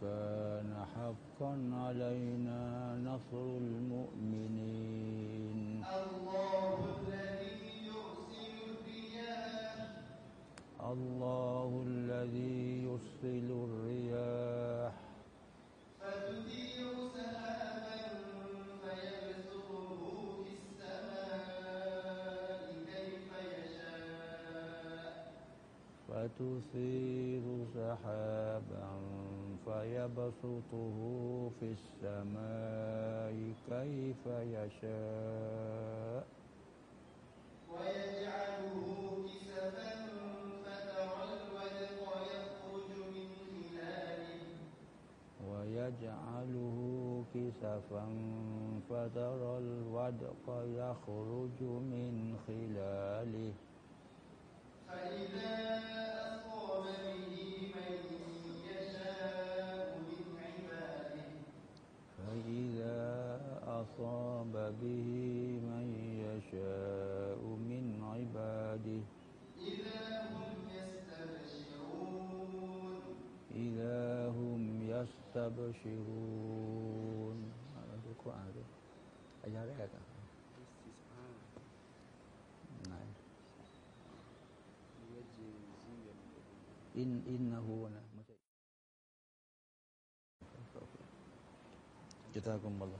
كان حقا علينا نصر المؤمنين. الله الذي يرسل الرياح. الله الذي يرسل الرياح. فتثير سحابا فيبسطه في السماء كيف يشاء. فتثير سحابا فيبسطه في السماء كيف يشاء. ويجعله كسفا فترى الودق يخرج من خلاله. ويجعله كسفا فترى الودق يخرج من خلاله. فإذا أصاب به أصاب به من يشاء من عباده. إذا هم يستبشرون. إذا هم يستبشرون هذا. القرآن نعم. إن إنه جزاكم الله.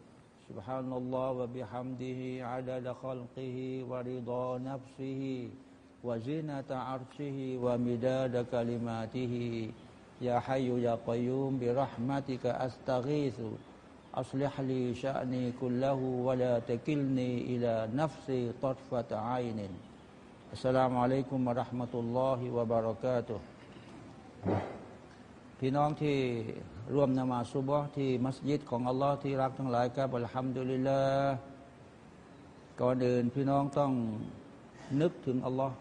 سبحان الله وبحمده عدد خلقه ورضا نفسه وزنة عرشه ومداد كلماته يا حي يا قيوم برحمتك أستغيث أصلح لي شأني كله ولا تكلني إلى نفسي طرفة عين السلام عليكم ورحمة الله وبركاته พี่น้องที่ ร่วมนมาซุบฮ์ที่มัสยิดของอัลลอฮ์ที่รักทั้งหลายครับอัลฮัมดุลิลลาห์ก่อนอื่นพี่น้องต้องนึกถึงอัลลอฮ์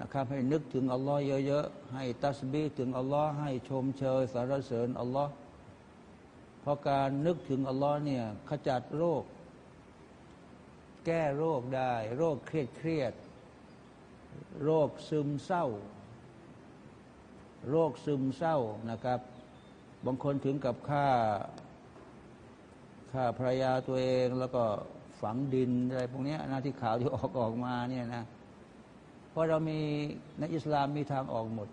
นะครับให้นึกถึงอัลลอฮ์เยอะๆให้ตัสบีถึงอัลลอฮ์ให้ชมเชยสรรเสริญอัลลอฮ์เพราะการนึกถึงอัลลอฮ์เนี่ยขจัดโรค แก้โรคได้ โรคเครียดเครียดๆโรคซึมเศร้า โรคซึมเศร้านะครับ บางคนถึงกับฆ่าฆ่าภรรยาตัวเองแล้วก็ฝังดินอะไรพวกนี้นะที่ข่าวที่ออกออกมาเนี่ยนะเพราะเรามีในอิสลามมีทางออกหมด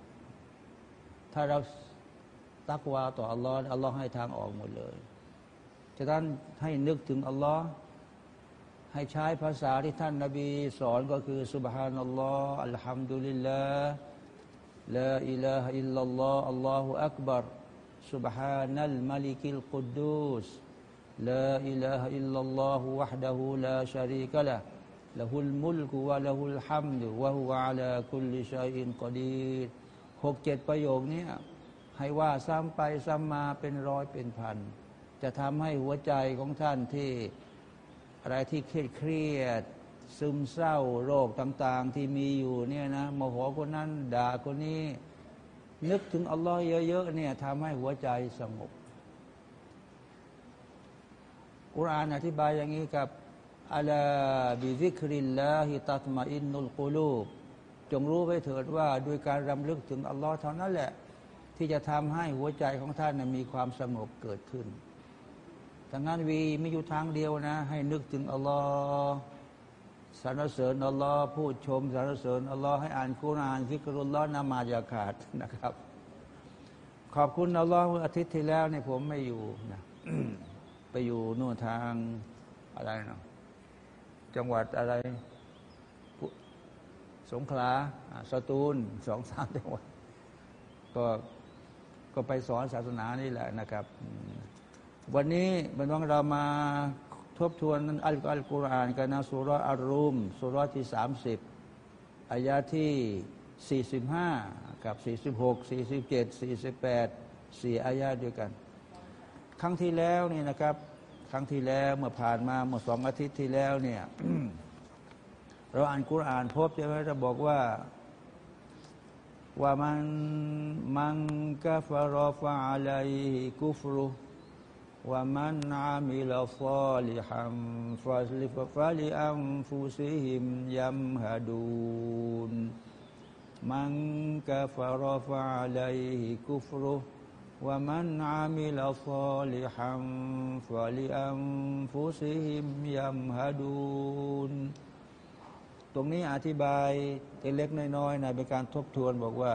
ถ้าเราตักวาต่ออัลลอฮ์อัลลอฮ์ให้ทางออกหมดเลยฉะนั้นให้นึกถึงอัลลอฮ์ให้ใช้ภาษาที่ท่านนาบีสอนก็คือสุบฮานัลลอฮ์อัลฮัมดุลิลลาห์ لا إله إلا الله الله أكبر سبحان الملك القدوس لا إله إلا الله وحده لا شريك له له الملك وله الحمد وهو على كل شيء قدير หกเจ็ดประโยคนี้ให้ว่าซ้ำไปซ้ำมาเป็นร้อยเป็นพัน จะทำให้หัวใจของท่านที่อะไรที่เครียดเครียด ซึมเศร้าโรคต่าง ๆ ที่มีอยู่เนี่ยนะโมโหคนนั้นด่าคนนี้ นึกถึงอัลลอฮ์เยอะๆเนี่ยทำให้หัวใจสงบกุรอานอธิบายอย่างนี้กับอัลาบิซิคริลลาฮิตัตมาอินนุลกุลูบจงรู้ไว้เถิดว่าด้วยการรำลึกถึงอัลลอฮ์เท่านั้นแหละ ที่จะทำให้หัวใจของท่านนะมีความสงบเกิดขึ้นดังนั้นวีมีอยู่ทางเดียวนะ ให้นึกถึงอัลลอฮ์ สรรเสริญอัลลอฮ์พูดชมสรรเสริญอัลลอฮ์ให้อ่านคุรานซิกรุลลอฮ์นามาจาขาดนะครับ ขอบคุณอัลลอฮ์เมื่ออาทิตย์ที่แล้วเนี่ยผมไม่อยู่นะไปอยู่นู่นทางอะไรนะจังหวัดอะไร สงขลาอ่าสตูลสองสามจังหวัดก็ก็ไปสอนศาสนานี่แหละนะครับ วันนี้เป็นวันเรามา ทบทวนอัลอัลกุรอานกันนะสุรอัลรุมสุรที่สามสิบอายะที่สี่สิบห้ากับสี่สิบหกสี่สิบเจ็ดสี่สิบแปดสี่อายะด้วยกัน ครั้งที่แล้วนี่นะครับ ครั้งที่แล้วเมื่อผ่านมาเมื่อสองอาทิตย์ที่แล้วเนี่ยเราอ่านกุรอานพบใช่ไหมเราบอกว่าومن من كفر فعليه كفره ومن عمل صالحا فلـ فلأنفسهم يمهدون من كفر فعليه كفره ومن عمل صالحا فلأنـฟูซิหิมยัมฮาดูนตรงนี้อธิบายเล็กน้อยๆนะเป็นการทบทวนบอกว่า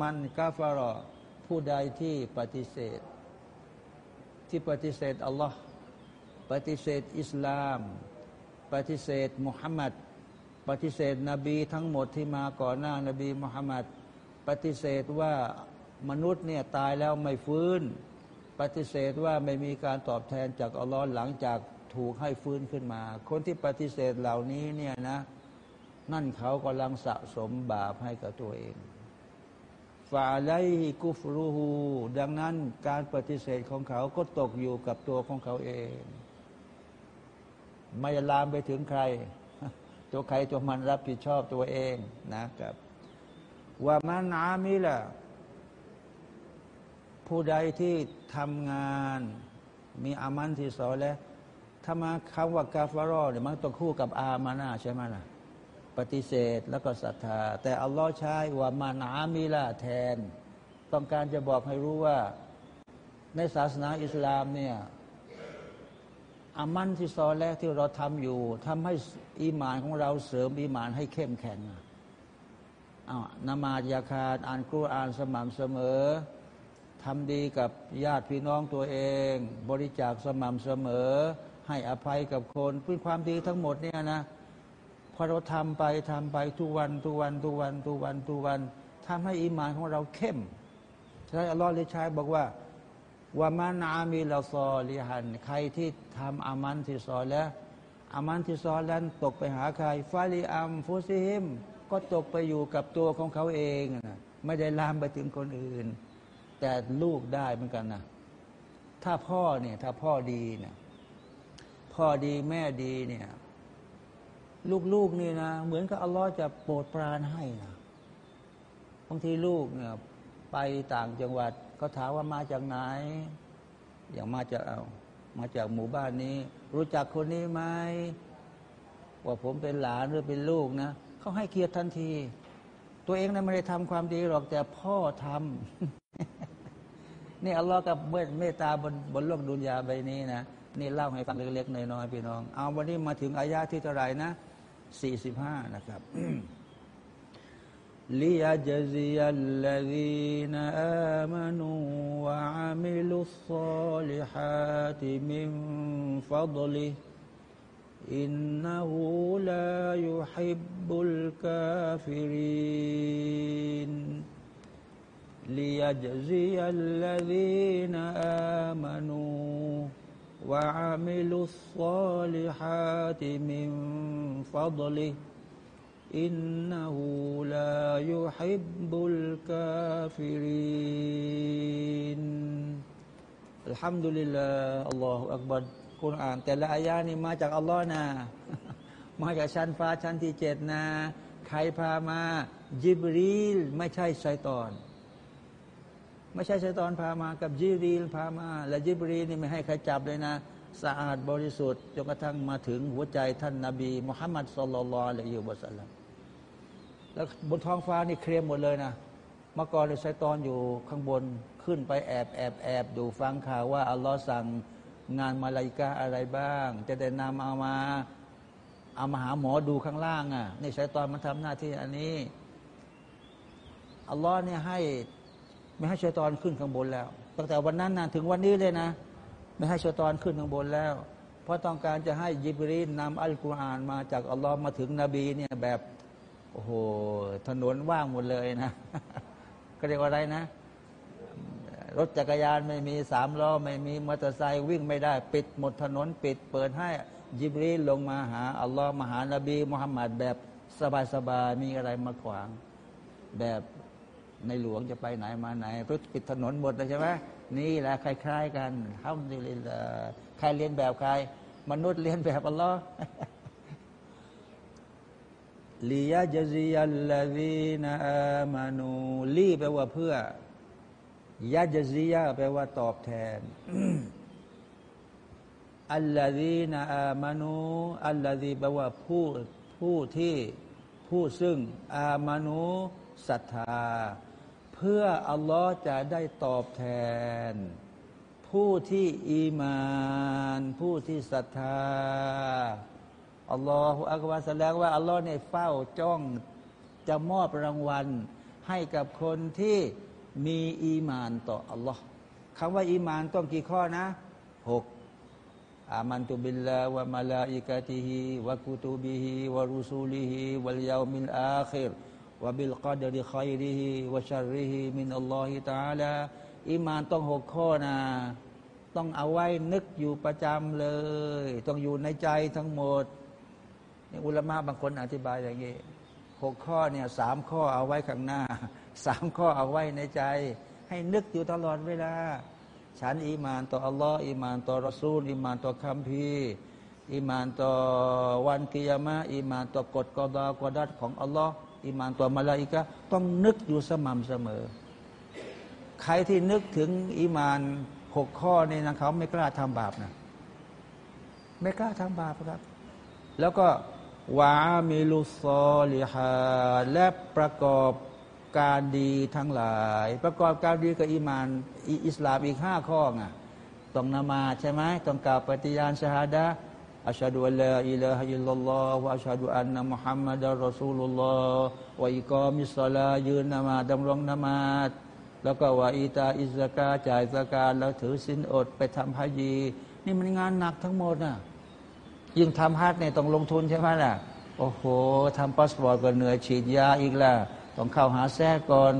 มันกาฟารผู้ใดที่ปฏิเสธ ที่ปฏิเสธอัลลอฮ์ปฏิเสธอิสลาม ปฏิเสธมุฮัมมัดปฏิเสธนบีทั้งหมดที่มาก่อนหน้านบีมุฮัมมัดปฏิเสธว่ามนุษย์เนี่ยตายแล้วไม่ฟื้น ปฏิเสธว่าไม่มีการตอบแทนจากอัลลอฮ์หลังจากถูกให้ฟื้นขึ้นมา คนที่ปฏิเสธเหล่านี้เนี่ยนะ นั่นเขากำลังสะสมบาปให้กับตัวเอง ฟาไลกุฟรูฮูดังนั้นการปฏิเสธของเขาก็ตกอยู่กับตัวของเขาเอง ไม่ลามไปถึงใคร ตัวใครตัวมันรับผิดชอบตัวเองนะครับ ว่ามันอามิละผู้ใดที่ทำงาน มีอามันที่สอนแล้วถ้ามาคำว่ากาฟารอเนี่ยมันต้องคู่กับอามานาใช่ไหมล่ะ ปฏิเสธแล้วก็ศรัทธา แต่อัลลอฮ์ใช้ว่ามานามิละแทน ต้องการจะบอกให้รู้ว่า ในศาสนาอิสลามเนี่ยอามันที่ซอแรกที่เราทำอยู่ ทำให้อีหมานของเราเสริมอีหมานให้เข้มแข็งอะอ้าวนมาดยาคาดอ่านกุรอานสม่ำเสมอทำดีกับญาติพี่น้องตัวเอง บริจาคสม่ำเสมอ ให้อภัยกับคนเป็นความดีทั้งหมดเนี่ยนะ พอเราทำไปทำไปทุกวันทุกวันทุกวันทุกวันทุกวันทำให้อีหมานของเราเข้มใช่อัลลอฮ์เลยใช้บอกว่าว่ามันามีลาซอลิฮัน ใครที่ทำอามันที่ซอแล้วอามันที่ซอแล้วตกไปหาใครฟาลิอัมฟุซิฮิมก็ตกไปอยู่กับตัวของเขาเองนะไม่ได้ลามไปถึงคนอื่น แต่ลูกได้เหมือนกันนะถ้าพ่อเนี่ยถ้าพ่อดีเนี่ยพ่อดีแม่ดีเนี่ย ลูกๆนี่นะ เหมือนกับอัลลอฮ์จะโปรดปรานให้นะบางทีลูกเนี่ยไปต่างจังหวัดก็ถามว่ามาจากไหน อย่างมาจากเอามาจากหมู่บ้านนี้ รู้จักคนนี้ไหมว่าผมเป็นหลานหรือเป็นลูกนะเขาให้เกียรติทันที ตัวเองนะไม่ได้ทำความดีหรอกแต่พ่อทำนี่อัลลอฮ์กับเมตตาบนบนโลกดุนยาใบนี้นะนี่เล่าให้ฟังเล็กๆน้อยๆพี่น้อง เอาวันนี้มาถึงอายาที่เท่าไหร่นะ 45 นะครับليجزي الذين آمنوا وعملوا الصالحات من فضله إنه لا يحب الكافرين ليجزي الذين آمنوا وعملوا الصالحات من فضله إنه لا يحب الكافرين الحمد لله الله أكبر คุณอ่านแต่ละอายานี่มาจากอัลลอฮ์นะ มาจากชั้นฟ้าชั้นที่เจ็ดนะ ใครพามาจิบรีล ไม่ใช่ชัยตอน ไม่ใช่ชัยตอนพามากับจิบรีลพามา และจิบรีลนี่ไม่ให้ใครจับเลยนะ สะอาดบริสุทธิ์จนกระทั่งมาถึงหัวใจท่านนาบีมุฮัมมัดสุลลัลอะลัยฮิวะสัลลัมแล้วบนท้องฟ้านี่เคลียร์หมดเลยนะเมื่อก่อนเลยไซตอนอยู่ข้างบนขึ้นไปแอบแอบแอบดูฟังข่าวว่าอัลลอฮ์สั่งงานมาลายกาอะไรบ้าง จะได้นำเอามาเอามาหาหมอดูข้างล่างอะนี่ไซตอนมันทำหน้าที่อันนี้อัลลอฮ์เนี่ยให้ ไม่ให้ชัยตอนขึ้นข้างบนแล้ว ตั้งแต่วันนั้นนะถึงวันนี้เลยนะ ไม่ให้ชัยตอนขึ้นข้างบนแล้ว เพราะต้องการจะให้ยิบรีนนำอัลกุรอานมาจากอัลลอฮ์มาถึงนบีเนี่ยแบบโอ้โหถนนว่างหมดเลยนะก็เรียกว่าอะไรนะ รถจักรยานไม่มีสามล้อไม่มีมอเตอร์ไซค์วิ่งไม่ได้ ปิดหมดถนนปิด เปิดให้ยิบรีลลงมาหาอัลลอฮ์มาหานบีมุฮัมมัดแบบสบายๆมีอะไรมาขวาง แบบ ในหลวงจะไปไหนมาไหนรถปิดถนนหมดเลยใช่ไหมนี่แหละคล้าย ๆ กันห้ามดิลิลาใครเรียนแบบใคร มนุษย์เรียนแบบอัลลอฮ์ลียะจซียัลลาดีนอามานูลีแปลว่าเพื่อยะจซียะแปลว่าตอบแทนอัลลาดีนอามานูอัลลาดีแปลว่าผู้ผู้ที่ผู้ซึ่งอามานูศรัทธา เพื่ออัลลอฮ์จะได้ตอบแทน ผู้ที่อีมาน ผู้ที่ศรัทธาอัลลอฮฺอักบารแสดงว่าอัลลอฮ์เนี่ยเฝ้าจ้องจะมอบรางวัลให้กับคนที่มีอีมานต่ออัลลอฮ์คำว่าอีมานต้องกี่ข้อนะหกآمنت بالله وملائكته وكتبه ورسله واليوم الآخر وبالقدر خيره وشره من الله تعالى อีมานต้องหกข้อนะต้องเอาไว้นึกอยู่ประจำเลย ต้องอยู่ในใจทั้งหมดนี่อุลามะบางคนอธิบายอย่างนี้หกข้อเนี่ยสามข้อเอาไว้ข้างหน้าสามข้อเอาไว้ในใจ ให้นึกอยู่ตลอดเวลา ฉันอีมานต่ออัลลอฮ์อีมานต่อรอซูลอีมานต่อคัมภีร์อีมานต่อวันกิยามะอีมานต่อกฎกอดากอดัรของอัลลอฮ์ อีมานต่อมาลาอิกะต้องนึกอยู่สม่ำเสมอ ใครที่นึกถึงอีมานหกข้อนี่นะเขาไม่กล้าทำบาปนะไม่กล้าทำบาปครับ แล้วก็وعملوا الصالحات และประกอบการดีทั้งหลาย ประกอบการดีกับอีมานอิสลามอีกห้าข้อไงต้องนมาซใช่ไหมต้องกล่าวปฏิญาณชาฮาดะอัชฮะดุอัลลอฮ์อิลา ฮิลลัลลอฮ์วะอัชฮะดุอันนะมุฮัมมัดอัลรอซูลุลลอฮ์วะอิกามิสซาลายืนนมาดำรงนมาดแล้วก็วะอิตาอิสกาจ่ายสกาแล้วถือสินอดไปทำฮัจญ์นี่มันงานหนักทั้งหมดน่ะยิ่งทำฮัจญ์เนี่ยต้องลงทุนใช่ไหมล่ะ โอ้โหทำพาสปอร์ตก็เหนื่อยฉีดยาอีกล้วต้องเข้าหาแท้ก่อน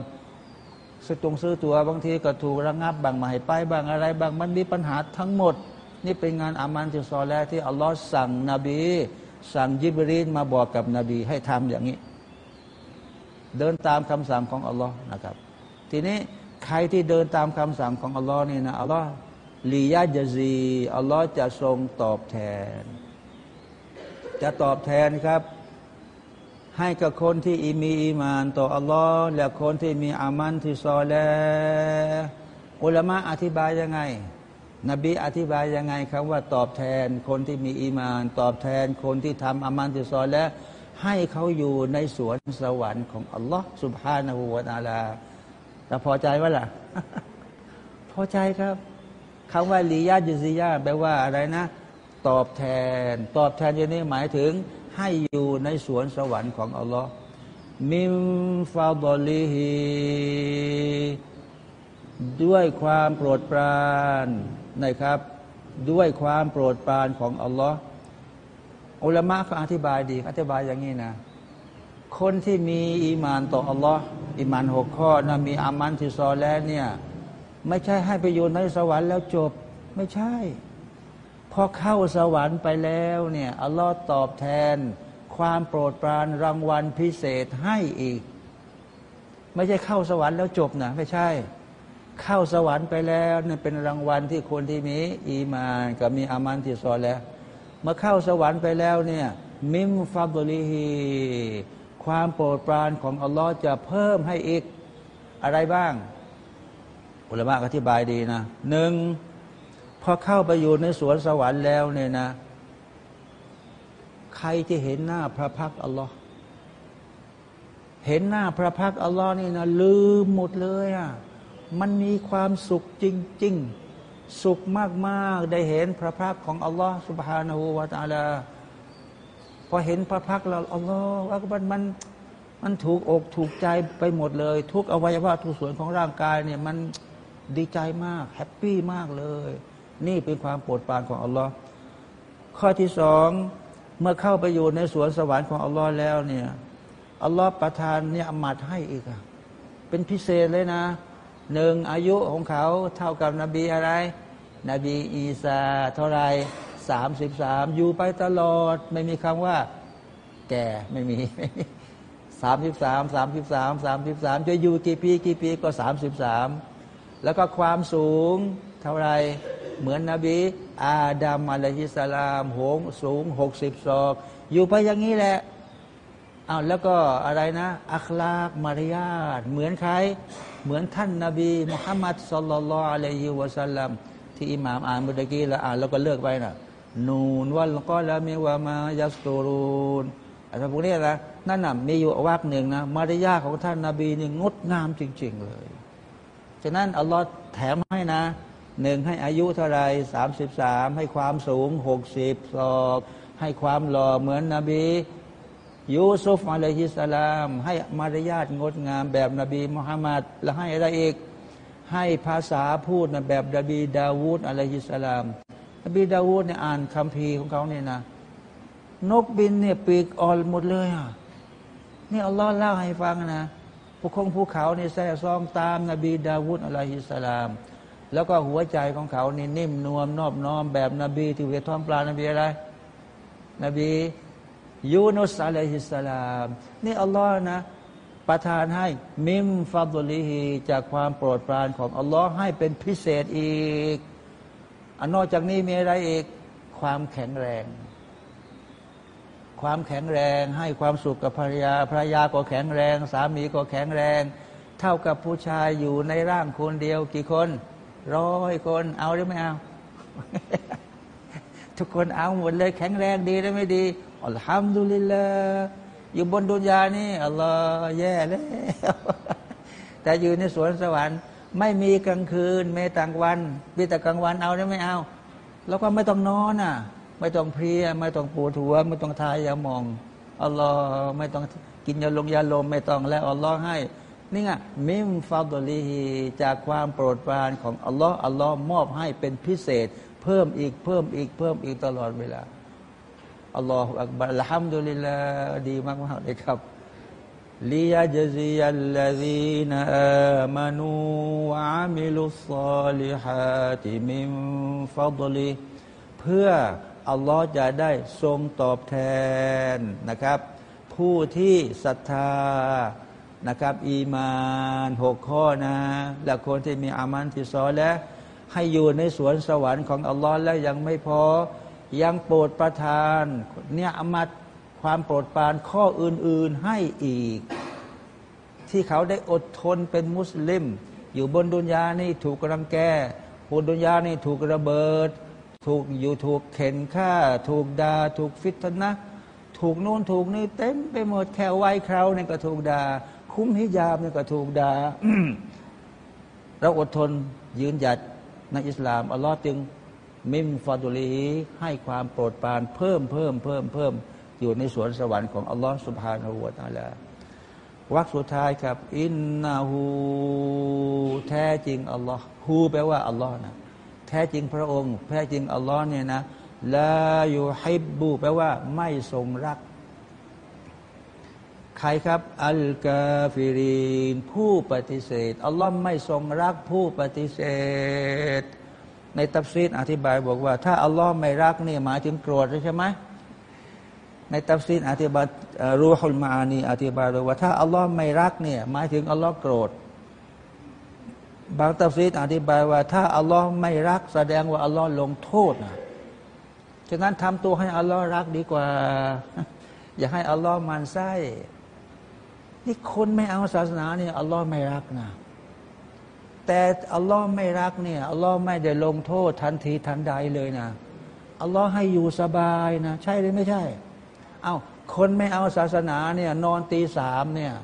ซื้อตรงซื้อตัวบางทีก็ถูกระงับบางมาให้ไปบางอะไร บางมันมีปัญหาทั้งหมด นี่เป็นงานอามันที่ซอแลที่อัลลอฮ์สั่งนบี สั่งยิบรีนมาบอกกับนบีให้ทำอย่างนี้ เดินตามคำสั่งของอัลลอฮ์นะครับ ทีนี้ใครที่เดินตามคำสั่งของอัลลอฮ์นี่นะอัลลอฮ์ลียะจซีอัลลอฮ์จะทรงตอบแทน จะตอบแทนครับ ให้กับคนที่มีอีมาน ต่ออัลลอฮ์และคนที่มีอามันที่ซอแลอุลามะอธิบายยังไง นบีอธิบายยังไงครับว่าตอบแทนคนที่มีอีมาน ตอบแทนคนที่ทำอามันที่ซอแลให้เขาอยู่ในสวนสวรรค์ของอัลลอฮ์สุบฮานาหูวาตาลาแต่พอใจว่าล่ะ พอใจครับคำว่าลียาจุซิยาแปลว่าอะไรนะ ตอบแทน ตอบแทนอย่างนี้หมายถึงให้อยู่ในสวนสวรรค์ของอัลลอฮ์มิมฟาดลิฮีด้วยความโปรดปราน นะครับ ด้วยความโปรดปรานของอัลลอฮ์อุลามะเขาอธิบายดีอธิบายอย่างนี้นะ คนที่มีอีมานต่ออัลลอฮ์อีมานหกข้อนะมีอามันที่ซอแล้วเนี่ย ไม่ใช่ให้ไปอยู่ในสวรรค์แล้วจบไม่ใช่ พอเข้าสวรรค์ไปแล้วเนี่ยอัลลอฮ์ตอบแทน ความโปรดปรานรางวัลพิเศษให้อีก ไม่ใช่เข้าสวรรค์แล้วจบนะไม่ใช่ เข้าสวรรค์ไปแล้วนี่เป็นรางวัลที่คนที่มีอีมานกับมีอามันที่ซอแล้วเมื่อเข้าสวรรค์ไปแล้วเนี่ยมิมฟาบลิฮีความโปรดปรานของอัลลอฮ์จะเพิ่มให้อีกอะไรบ้าง อุลามะอธิบายดีนะหนึ่งพอเข้าไปอยู่ในสวนสวรรค์แล้วเนี่ยนะ ใครที่เห็นหน้าพระพักอัลลอฮ์เห็นหน้าพระพักอัลลอฮ์นี่นะลืมหมดเลยอะ มันมีความสุขจริง ๆ สุขมากๆ ได้เห็นพระพักตร์ของอัลลอฮ์ سبحانه وتعالى พอเห็นพระพักตร์เราอัลลอฮ์ว่ามันมันมันถูกอกถูกใจไปหมดเลย ทุกอวัยวะทุกส่วนของร่างกายเนี่ยมันดีใจมาก happy มากเลย นี่เป็นความโปรดปรานของอัลลอฮ์ข้อที่สองเมื่อเข้าไปอยู่ในสวนสวรรค์ของอัลลอฮ์แล้วเนี่ยอัลลอฮ์ประทานเนี๊ยะอฺมัตให้อีกอะเป็นพิเศษเลยนะ หนึ่งอายุของเขาเท่ากับนบีอะไร นบีอีสาเท่าไรสามสิบสามอยู่ไปตลอด ไม่มีคำว่า แก่ไม่มีสามสิบสามสามสิบสามสามสิบสามจะอยู่กี่ปีกี่ปีก็สามสิบสามแล้วก็ความสูงเท่าไรเหมือนนบี อาดัมอะลัยฮิสลามหงสูงหกสิบศอก อยู่ไปอย่างนี้แหละอ้าวแล้วก็อะไรนะ อัคลากมารยาทเหมือนใคร เหมือนท่านนาบีมุฮัมมัดสุลลัลอะลัยฮิวะสัลลัมที่อิหม่ามอ่านเมื่อกี้แล้วอ่านแล้วก็เลิกไปนะนูนวันก็แล้วมีว่ามายัสตูรูนอะไรพวกนี้นะนั่นน่ะมีอยู่วักหนึ่งนะมารยาของท่านนาบีนี่งดงามจริง ๆ เลยฉะนั้นอัลลอฮ์แถมให้นะหนึ่งให้อายุเท่าไรสามสิบสามให้ความสูงหกสิบศอกให้ความหล่อเหมือนนบี ยูซุฟ عليه السلام ให้มารยาทงดงามแบบนบีมุฮัมมัดและให้อะไรอีกให้ภาษาพูดนะแบบนบีดาวูด عليه السلام นบีดาวูดเนี่ยอ่านคัมภีร์ของเขาเนี่ยนะ นกบินเนี่ยปีกอ่อนหมดเลยอะนี่อัลลอฮ์เล่าให้ฟังนะภูคงภูเขาเนี่ยแซ่ซ้องตามนบีดาวูด عليه السلام แล้วก็หัวใจของเขานี่นิ่มนวลนอบน้อมแบบนบีที่อยู่ท้องปลานบีอะไร นบี ยูนุสอะลัยฮิสสลาม นี่อัลลอฮ์นะประทานให้มิมฟัดุลิฮีจากความโปรดปรานของอัลลอฮ์ให้เป็นพิเศษอีกอนนอกจากนี้มีอะไรอีก ความแข็งแรง ความแข็งแรงให้ความสุขกับภรรยาภรรยาก็แข็งแรง สามีก็แข็งแรง เท่ากับผู้ชายอยู่ในร่างคนเดียวกี่คนร้อยคนเอาหรือไม่เอา ทุกคนเอาหมดเลยแข็งแรงดีหรือไม่ดี อัลฮัมดุลิลลาอยู่บนดุนยานี่อัลลอฮ์แย่แล้วแต่อยู่ในสวนสวรรค์ไม่มีกลางคืนไม่ต่างวันมีแต่กลางวันเอาหรือไม่เอา แล้วก็ไม่ต้องนอนอะ ไม่ต้องเพลีย ไม่ต้องปวดหัว ไม่ต้องทายยามองอัลลอฮ์ไม่ต้องกินยาลงยาลมไม่ต้องแล้วอัลลอฮ์ให้ นี่ไงมิมฟาดลีฮีจากความโปรดปรานของอัลลอฮ์อัลลอฮ์มอบให้เป็นพิเศษ เพิ่มอีกเพิ่มอีกเพิ่มอีกตลอดเวลา الله أكبر الحمد لله ดีมากมากเลยครับ ليجزي الذين آمنوا وعملوا الصالحات من فضله เพื่ออัลลอฮ์จะได้ทรงตอบแทนนะครับ ผู้ที่ศรัทธานะครับ อีมานหกข้อนะ และคนที่มีอามันที่ซอและให้อยู่ในสวนสวรรค์ของอัลลอฮ์แล้วยังไม่พอ ยังโปรดประทานเนี่ยอมัดความโปรดปรานข้ออื่น ๆให้อีก ที่เขาได้อดทนเป็นมุสลิม อยู่บนดุนยานี่ถูกรังแกบนดุนยานี่ถูกระเบิด ถูกอยู่ถูกเข็นฆ่า ถูกดา่าถูกฟิตนะถูกนู่นถูกนี่เต็มไปหมดแค่ไว้คราวนี่ก็ถูกดา่าคุ้มฮิญาบนี่ก็ถูกดา่าเราอดทนยืนหยัดในอิสลามอัลลอฮ์จึง มิมฟาดุลีให้ความโปรดปรานเพิ่มเพิ่มเพิ่มเพิ่มอยู่ในสวนสวรรค์ของอัลลอฮ์สุบฮานาหูวาตาลาวักสุดท้ายครับ อินนาหูแท้จริงอัลลอฮ์ฮูแปลว่าอัลลอฮ์นะแท้จริงพระองค์ แท้จริงอัลลอฮ์เนี่ยนะลาอยู่ฮิบบูแปลว่า ไม่ทรงรัก ใครครับ الكافرين ผู้ปฏิเสธอัลลอฮ์ไม่ทรงรักผู้ปฏิเสธ ในตัฟซีรอธิบายบอกว่า ถ้าอัลลอฮ์ไม่รักนี่หมายถึงโกรธใช่ไหมในตัฟซีรอธิบายรูฮุลมะอานีอธิบายเลยว่า ถ้าอัลลอฮ์ไม่รักเนี่ยหมายถึงอัลลอฮ์โกรธ บางตัฟซีรอธิบายว่า ถ้าอัลลอฮ์ไม่รัก แสดงว่าอัลลอฮ์ลงโทษนะฉะนั้นทำตัวให้อัลลอฮ์รักดีกว่า อย่าให้อัลลอฮ์มันไส้นี่คนไม่เอาศาสนาเนี่ยอัลลอฮ์ไม่รักนะ แต่อัลลอฮ์ไม่รักเนี่ยอัลลอฮ์ไม่ได้ลงโทษทันทีทันใดเลยนะอัลลอฮ์ให้อยู่สบายนะ ใช่หรือไม่ใช่ เอา้าคนไม่เอาศาสนาเนี่ยนอนตีสามเนี่ย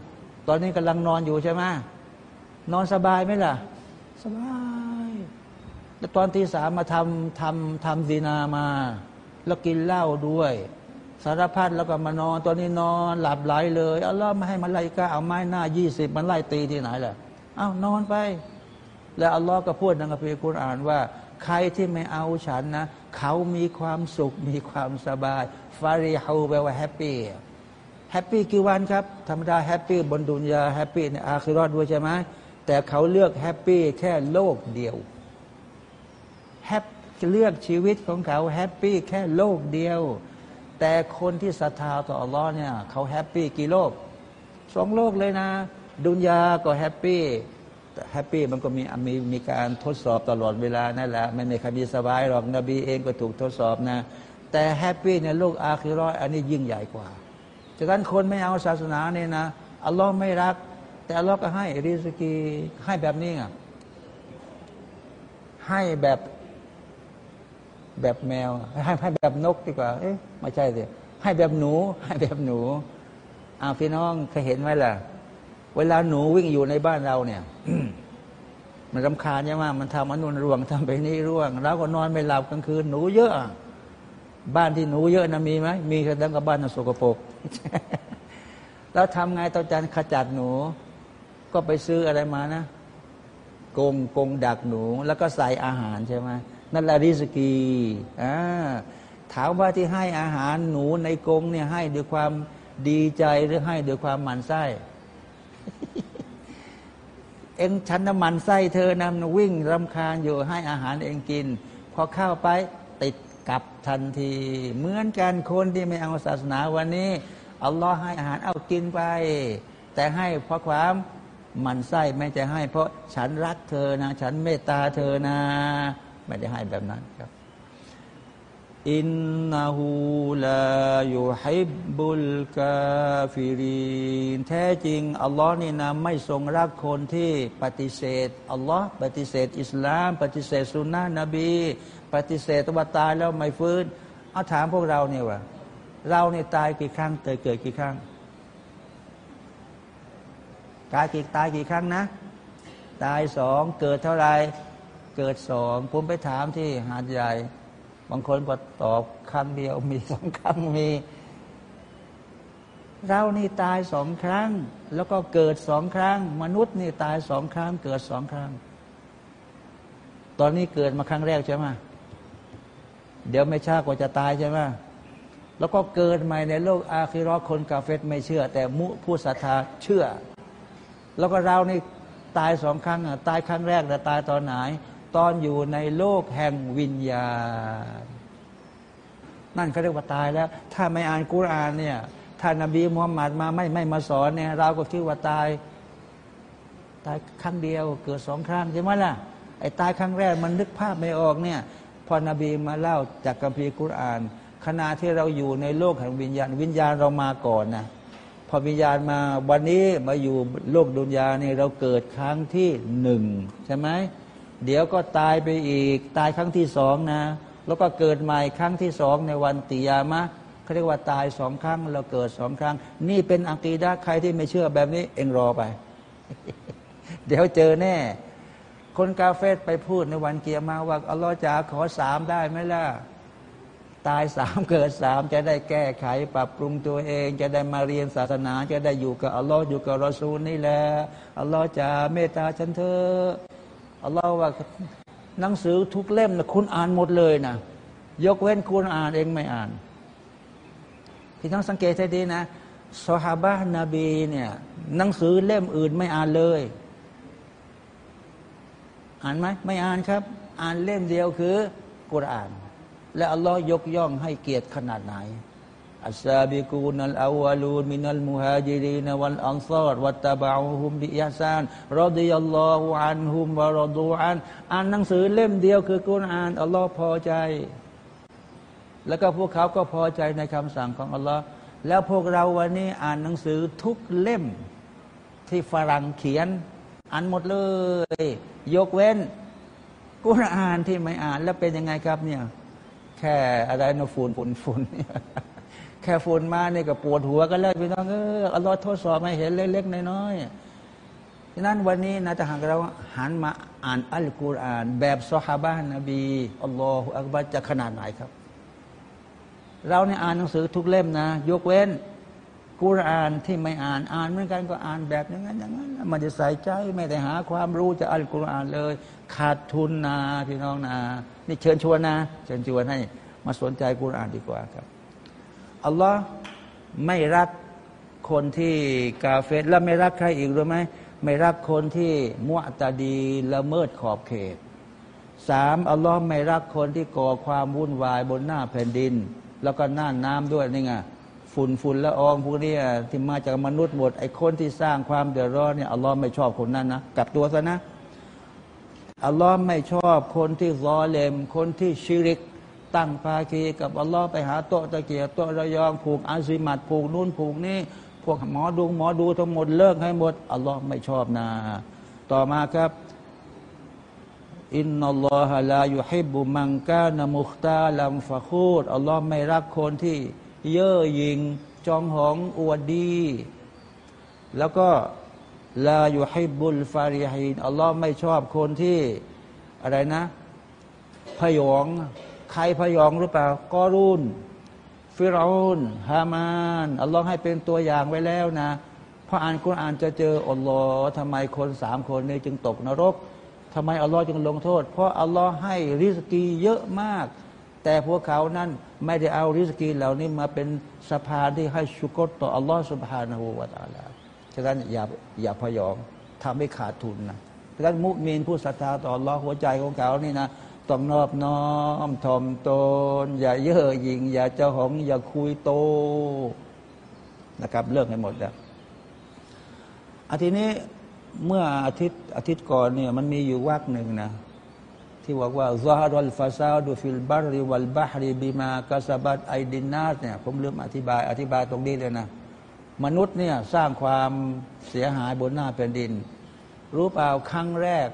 ตอนนี้กำลังนอนอยู่ใช่ไหมนอนสบายไหมล่ะ สบายแล้วตอนตีสามมาทำทำทำซินามา แล้วกินเหล้าด้วย สารพัดแล้วก็มานอนตอนนี้นอนหลับไหลเลยอัลลอฮ์ไม่ให้มันไล่กาเอาไม้หน้ายี่สิบมันไล่ตีที่ไหนล่ะเอา้านอนไป แล้วอัลลอฮ์ก็พูดในคัมภีร์กุรอานว่า ใครที่ไม่เอาฉันนะ เขามีความสุขมีความสบายفرحوا แปลว่า happy happy กี่วันครับธรรมดา happy บนดุนยา happy ในอาคิเราะฮ์ด้วยใช่ไหมแต่เขาเลือก happy แค่โลกเดียว hap เลือกชีวิตของเขา happy แค่โลกเดียว แต่คนที่ศรัทธาต่ออัลลอฮ์เนี่ยเขา happy กี่โลกสองโลกเลยนะ ดุนยาก็ happy happy มันก็มีมีมีการทดสอบตลอดเวลานั่นแหละไม่ไม่ใครมีสบายหรอกนบีเองก็ถูกทดสอบนะ แต่ happy ในโลกอาคิเราะฮ์อันนี้ยิ่งใหญ่กว่าจากนั้นคนไม่เอาศาสนาเนี่ยนะอัลลอฮ์ไม่รัก แต่อัลลอฮ์ก็ให้ริสกีให้แบบนี้อะให้แบบแบบแมว ให้ให้แบบนกดีกว่า เอ๊ะไม่ใช่สิให้แบบหนู ให้แบบหนูอาพี่น้องเคยเห็นไหมล่ะ เวลาหนูวิ่งอยู่ในบ้านเราเนี่ย มันรำคาญใช่ไหมมันทำอนุนร่วงทำไปนี่ร่วงเราก็นอนไม่หลับกลางคืนหนูเยอะ บ้านที่หนูเยอะนะมีไหมมีแค่ดังกับบ้านสกปรกแล้วทำไงต่อจันขจัดหนู ก็ไปซื้ออะไรมานะกงกงดักหนู แล้วก็ใส่อาหารใช่ไหมนั่นแหละริสกีอ่าถามว่าที่ให้อาหารหนูในกงเนี่ยให้ด้วยความดีใจหรือให้ด้วยความหมันไส้ เองฉันน้ำมันไส้เธอนำวิ่งรำคาญอยู่ให้อาหารเองกิน พอเข้าไปติดกับทันที เหมือนกันคนที่ไม่เอาศาสนาวันนี้อัลลอฮ์ให้อาหารเอากินไป แต่ให้เพราะความมันไส้ไม่จะให้ เพราะฉันรักเธอนะ ฉันเมตตาเธอนะ ไม่ได้ให้แบบนั้นครับ อินนาหูลายูฮิบุลกาฟิรีนแท้จริง อัลลอฮ์นี่นะไม่ทรงรักคนที่ปฏิเสธ อัลลอฮ์ปฏิเสธ อิสลาม ปฏิเสธสุนนะนบี ปฏิเสธว่าตายแล้วไม่ฟื้นเอาถามพวกเราเนี่ยว่า เราเนี่ยตายกี่ครั้งเกิดกี่ครั้งตายกี่ตายกี่ครั้งนะ ตายสองเกิดเท่าไรเกิดสองผมไปถามที่หาดใหญ่ บางคนก็ตอบครั้งเดียวมีสองครั้งมี เรานี่ตายสองครั้ง แล้วก็เกิดสองครั้ง มนุษย์นี่ตายสองครั้ง เกิดสองครั้ง ตอนนี้เกิดมาครั้งแรกใช่ไหมเดี๋ยวไม่ช้ากว่าจะตายใช่ไหมแล้วก็เกิดใหม่ในโลกอาคิรอคนกาเฟตไม่เชื่อ แต่มุผู้ศรัทธาเชื่อ แล้วก็เรานี่ตายสองครั้งตายครั้งแรกแต่ตายตอนไหน ตอนอยู่ในโลกแห่งวิญญาณ นั่นเขาเรียกว่าตายแล้ว ถ้าไม่อ่านกุรานเนี่ยถ้านบีมุฮัมมัดมาไม่ไม่มาสอนเนี่ยเราก็คิดว่าตาย ตายครั้งเดียวเกิดสองครั้งใช่ไหมล่ะไอ้ตายครั้งแรกมันนึกภาพไม่ออกเนี่ย พอนบีมาเล่าจากกัมภีร์กุรานขณะที่เราอยู่ในโลกแห่งวิญญาณ วิญญาณเรามาก่อนนะพอวิญญาณมาวันนี้มาอยู่โลกดุนยาเนี่ยเราเกิดครั้งที่หนึ่งใช่ไหม เดี๋ยวก็ตายไปอีก ตายครั้งที่สองนะ แล้วก็เกิดใหม่ครั้งที่สองในวันติยามะเขาเรียกว่าตายสองครั้งเราเกิดสองครั้ง นี่เป็นอักีดะใครที่ไม่เชื่อแบบนี้ เองรอไป เดี๋ยวเจอแน่ คนกาเฟตไปพูดในวันเกียร์มาว่าอัลลอฮ์จะขอสามได้ไหมล่ะตายสามเกิดสามจะได้แก้ไข ปรับปรุงตัวเอง จะได้มาเรียนศาสนา จะได้อยู่กับอัลลอฮ์อยู่กับรอซูลนี่แหละอัลลอฮ์จะเมตตาฉันเถอะ อัลลอฮ์ว่าหนังสือทุกเล่มนะคุณอ่านหมดเลยนะยกเว้นคุณอ่านเองไม่อ่าน พี่ต้องสังเกตให้ดีนะสฮาบะนบีเนี่ยหนังสือเล่มอื่นไม่อ่านเลย อ่านไหมไม่อ่านครับ อ่านเล่มเดียวคือกุรอาน และอัลลอฮ์ยกย่องให้เกียรติขนาดไหน อัสซาบิกูนัลอาวลูนมินัลมุฮาจิรีนวัลอันซารวัตตาบะฮุมบิยาซานรอดิยัลลอฮุอันฮุมวะรอดูอันอ่านหนังสือเล่มเดียวคือกุรอานอัลลอฮ์พอใจ แล้วก็พวกเขาก็พอใจในคำสั่งของอัลลอฮ์แล้วพวกเราวันนี้อ่านหนังสือทุกเล่มที่ฝรั่งเขียน อ่านหมดเลย ยกเว้นกุรอานที่ไม่อ่านแล้วเป็นยังไงครับเนี่ย แค่อะไรนะฝุ่นฝุ่นฝุ่นเนี่ย แค่ฝุ่นมาเนี่ยก็ปวดหัวกันแล้วพี่น้องเอออัลลอฮ์ทดสอบมาเห็นเล็กๆน้อยๆฉะนั้นวันนี้นะถ้าหากเราหันมาอ่านอัลกุรอาน แบบซอฮาบะห์นบีอัลลอฮฺอักบัรจะขนาดไหนครับ เราเนี่ยอ่านหนังสือทุกเล่มนะ ยกเว้นกุรอานที่ไม่อ่านอ่านเหมือนกันก็อ่านแบบอย่างนั้นอย่างนั้นมันจะใส่ใจไม่ได้หาความรู้จากอัลกุรอานเลย ขาดทุนนาพี่น้องนานี่เชิญชวนนะ เชิญชวนให้มาสนใจกุรอานดีกว่าครับ อัลลอฮ์ไม่รักคนที่กาเฟตและไม่รักใครอีกรู้ไหมไม่รักคนที่มุตาดีละเมิดขอบเขตสามอัลลอฮ์ไม่รักคนที่ก่อความวุ่นวายบนหน้าแผ่นดิน แล้วก็น่านน้ำด้วยนี่ไงฝุ่นฝุ่นละอองพวกนี้ที่มาจากมนุษย์หมดไอ้คนที่สร้างความเดือดร้อนเนี่ยอัลลอฮ์ไม่ชอบคนนั้นนะกลับตัวซะนะอัลลอฮ์ไม่ชอบคนที่ซอเลมคนที่ชิริก ตั้งภาคีกับอัลลอฮ์ไปหาโต๊ะตะเกียบโต๊ะระยองผูกอาซิมัดผูกนู่นผูกนี่พวกหมอดูหมอดูทั้งหมดเลิกให้หมดอัลลอฮ์ไม่ชอบนะ ต่อมาครับอินนัลลอฮะลาอยุฮิบุมังกานมุคตาลัมฟะคูดอัลลอฮ์ไม่รักคนที่ เย่อหยิงจองหองอวดดี แล้วก็ลาอยุฮิบุลฟาริฮินอัลลอฮ์ไม่ชอบคนที่อะไรนะ พยอง ใครพยองหรือเปล่า กอรุนฟิรูนฮามานอัลลอฮ์ให้เป็นตัวอย่างไว้แล้วนะพออ่านกุรอานจะเจออัลลอฮ์ทำไมคนสามคนนี้จึงตกนรกทำไมอัลลอฮ์จึงลงโทษ เพราะอัลลอฮ์ให้ริสกีเยอะมาก แต่พวกเขานั้นไม่ได้เอาริสกีเหล่านี้มาเป็นสะพานที่ให้ชุกรต่ออัลลอฮ์สุบฮานาหูวาตาลาฉะนั้นอย่าอย่าพยองทำให้ขาดทุนนะฉะนั้นมุมีนผู้ศรัทธาต่ออัลลอฮ์หัวใจของเขานี่นะ ต้องนอบน้อมถ่อมตน อย่าเย่อหยิ่ง อย่าเจ้าหอง อย่าคุยโตนะครับ เลิกให้หมดแล้วอาทินี้เมื่ออาทิตย์อาทิตย์ก่อนเนี่ยมันมีอยู่วักหนึ่งนะ ที่บอกว่าซาฮารัลฟาซาดูฟิลบาริวัลบาฮริบิมากาซาบัตไอดินนาสเนี่ยผมลืมอธิบาย อธิบายตรงนี้เลยนะ มนุษย์เนี่ยสร้างความเสียหายบนหน้าแผ่นดิน รู้เปล่าครั้งแรก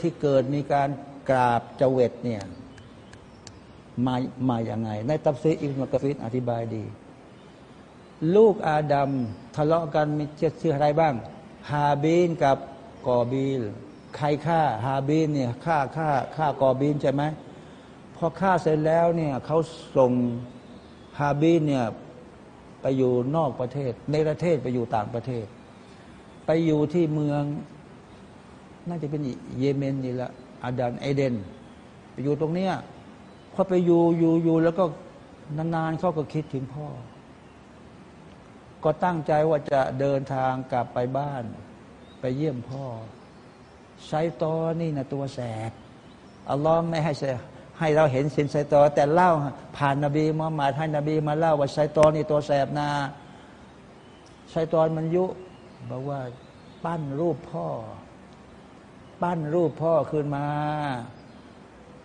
ที่เกิดมีการ กราบเจเวตเนี่ยมามาอย่างไง ในตัฟซีอิบนกฟิดอธิบายดี ลูกอาดัมทะเลาะกันมีเชื่ออะไรบ้าง ฮาบีนกับกอบีล ใครฆ่าฮาบีนเนี่ยฆ่าฆ่าฆ่ากอบีนใช่ไหมพอฆ่าเสร็จแล้วเนี่ยเขาส่งฮาบีนเนี่ยไปอยู่นอกประเทศ ในประเทศไปอยู่ต่างประเทศ ไปอยู่ที่เมือง น่าจะเป็นเยเมนนี่แหละ อาดันเอเดนไปอยู่ตรงเนี้ยพอไปอยู่อยู่อยู่แล้วก็นานๆเขาก็คิดถึงพ่อ ก็ตั้งใจว่าจะเดินทางกลับไปบ้าน ไปเยี่ยมพ่อ ไซตอนี่นะตัวแสบอัลลอฮ์ไม่ให้ให้เราเห็นสินไซตอ แต่เล่าผ่านนบีมุฮัมมัดให้นบีมาเล่าว่าไซตอนี่ตัวแสบนาไซตอนมันยุบอกว่าปั้นรูปพ่อ ปั้นรูปพ่อขึ้นมา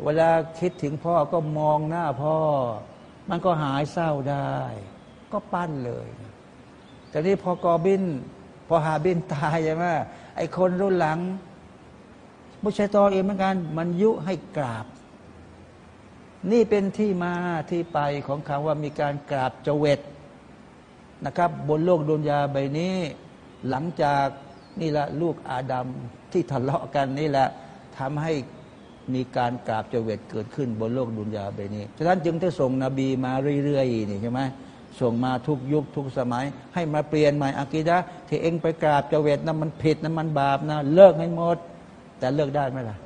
เวลาคิดถึงพ่อก็มองหน้าพ่อ มันก็หายเศร้าได้ ก็ปั้นเลยแต่นี้พอกอบิน พอหาบินตายใช่ไหมไอคนรุ่นหลังมุชัยตอเองเหมือนกันมันยุให้กราบ นี่เป็นที่มาที่ไปของคำว่ามีการกราบเจเวตนะครับ บนโลกดุนยาใบนี้ หลังจากนี่แหละลูกอาดัม ที่ทะเลาะกันนี่แหละทำให้มีการกราบเจเวตเกิดขึ้นบนโลกดุนยาใบนี้ฉะนั้นจึงได้ส่งนบีมาเรื่อยๆนี่ใช่ไหมส่งมาทุกยุคทุกสมัย ให้มาเปลี่ยนใหม่อากีดะที่เองไปกราบเจเวตนั้นมันผิดนั้นมันบาปนะเลิกให้หมด แต่เลิกได้ไหมล่ะ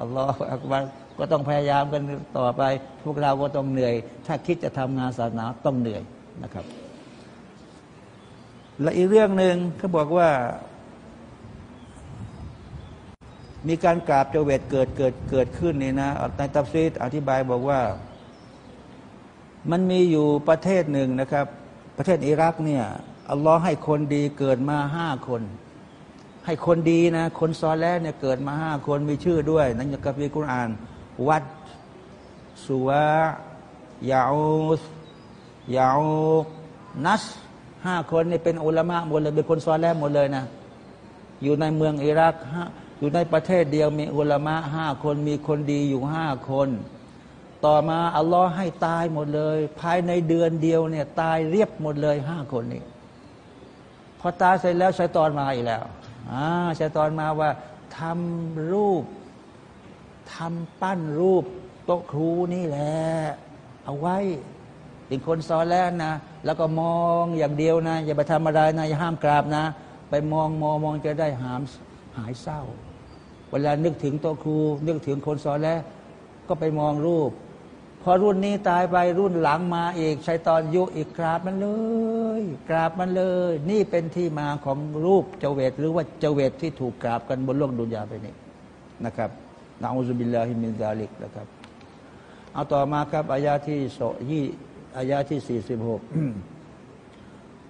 อัลลอฮฺอักบัรก็ต้องพยายามกันต่อไป พวกเราก็ต้องเหนื่อย ถ้าคิดจะทำงานศาสนาต้องเหนื่อยนะครับ และอีกเรื่องหนึ่งเขาบอกว่า มีการกราบเจเวตเกิดเกิดเกิดขึ้นนี่นะในตัฟซีรอธิบายบอกว่า มันมีอยู่ประเทศหนึ่งนะครับ ประเทศอิรักเนี่ยอัลลอฮ์ให้คนดีเกิดมาห้าคน ให้คนดีนะ คนซอแล้เนี่ยเกิดมาห้าคนมีชื่อด้วยนั่นกับมีกุรอาน วัดสุวาอ์ ยะฆูสยะอูก นัสร์ห้าคนนี่เป็นอุลามะหมดเลยเป็นคนซอแล้หมดเลยนะ อยู่ในเมืองอิรักฮะ อยู่ในประเทศเดียวมีอุลามะห้าคนมีคนดีอยู่ห้าคน ต่อมาอัลลอฮ์ให้ตายหมดเลย ภายในเดือนเดียวเนี่ยตายเรียบหมดเลยห้าคนนี้พอตายเสร็จแล้วชัยตอนมาอีกแล้วอ่าชัยตอนมาว่าทำรูปทำปั้นรูปโต๊ะครูนี่แหละเอาไว้เป็นคนสอนแล้วนะ แล้วก็มองอย่างเดียวนะ อย่าไปทำอะไรนะ อย่าห้ามกราบนะ ไปมองมองมองจะได้หามหายเศร้า เวลานึกถึงโต๊ะครู นึกถึงคนสอนแล้ว ก็ไปมองรูป พอรุ่นนี้ตายไปรุ่นหลังมาอีกชัยตอนยุอีกกราบมันเลย กราบมันเลย นี่เป็นที่มาของรูปเจเวตหรือว่าเจเวตที่ถูกกราบกันบนโลกดุนยาไปนี้นะครับนะอูซุบิลลาฮิมินซาลิกนะครับ เอาต่อมาครับอายาที่โสยี่อายาที่สี่สิบหก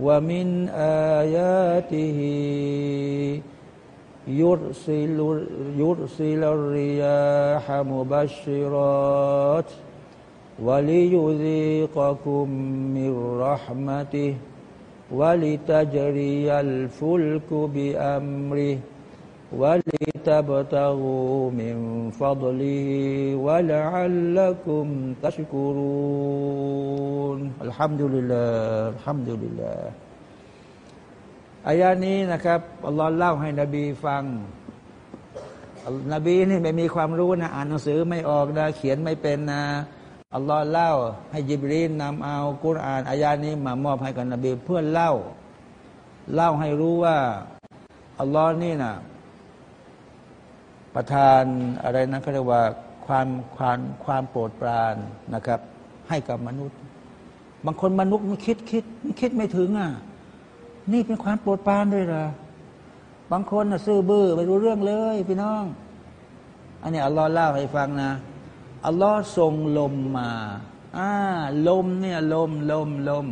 ومن آياته يرسل يرسل الرياح مبشرات وليذيقكم من رحمته ولتجري الفلك بأمره ولتبتغوا من فضله ولعلكم تشكرون الحمد لله الحمد لله อายานี้นะครับอัลลอฮ์เล่าให้นบีฟัง นบีนี่ไม่มีความรู้นะอ่านหนังสือไม่ออกนะเขียนไม่เป็นนะอัลลอฮ์เล่าให้ยิบรีนนำเอากุรอานอายานี้มามอบให้กับนบี เพื่อเล่า เล่าให้รู้ว่าอัลลอฮ์นี่นะ ประทานอะไรนะเขาเรียกว่าความความความโปรดปรานนะครับ ให้กับมนุษย์ บางคนมนุษย์มันคิดคิดมันคิดไม่ถึงอะนี่เป็นความโปรดปรานด้วยเหรอบางคนน่ะซื่อบื้อไม่รู้เรื่องเลยพี่น้อง อันนี้อัลลอฮ์เล่าให้ฟังนะอัลลอฮ์ส่งลมมาอ่าลมเนี่ยลมลมลม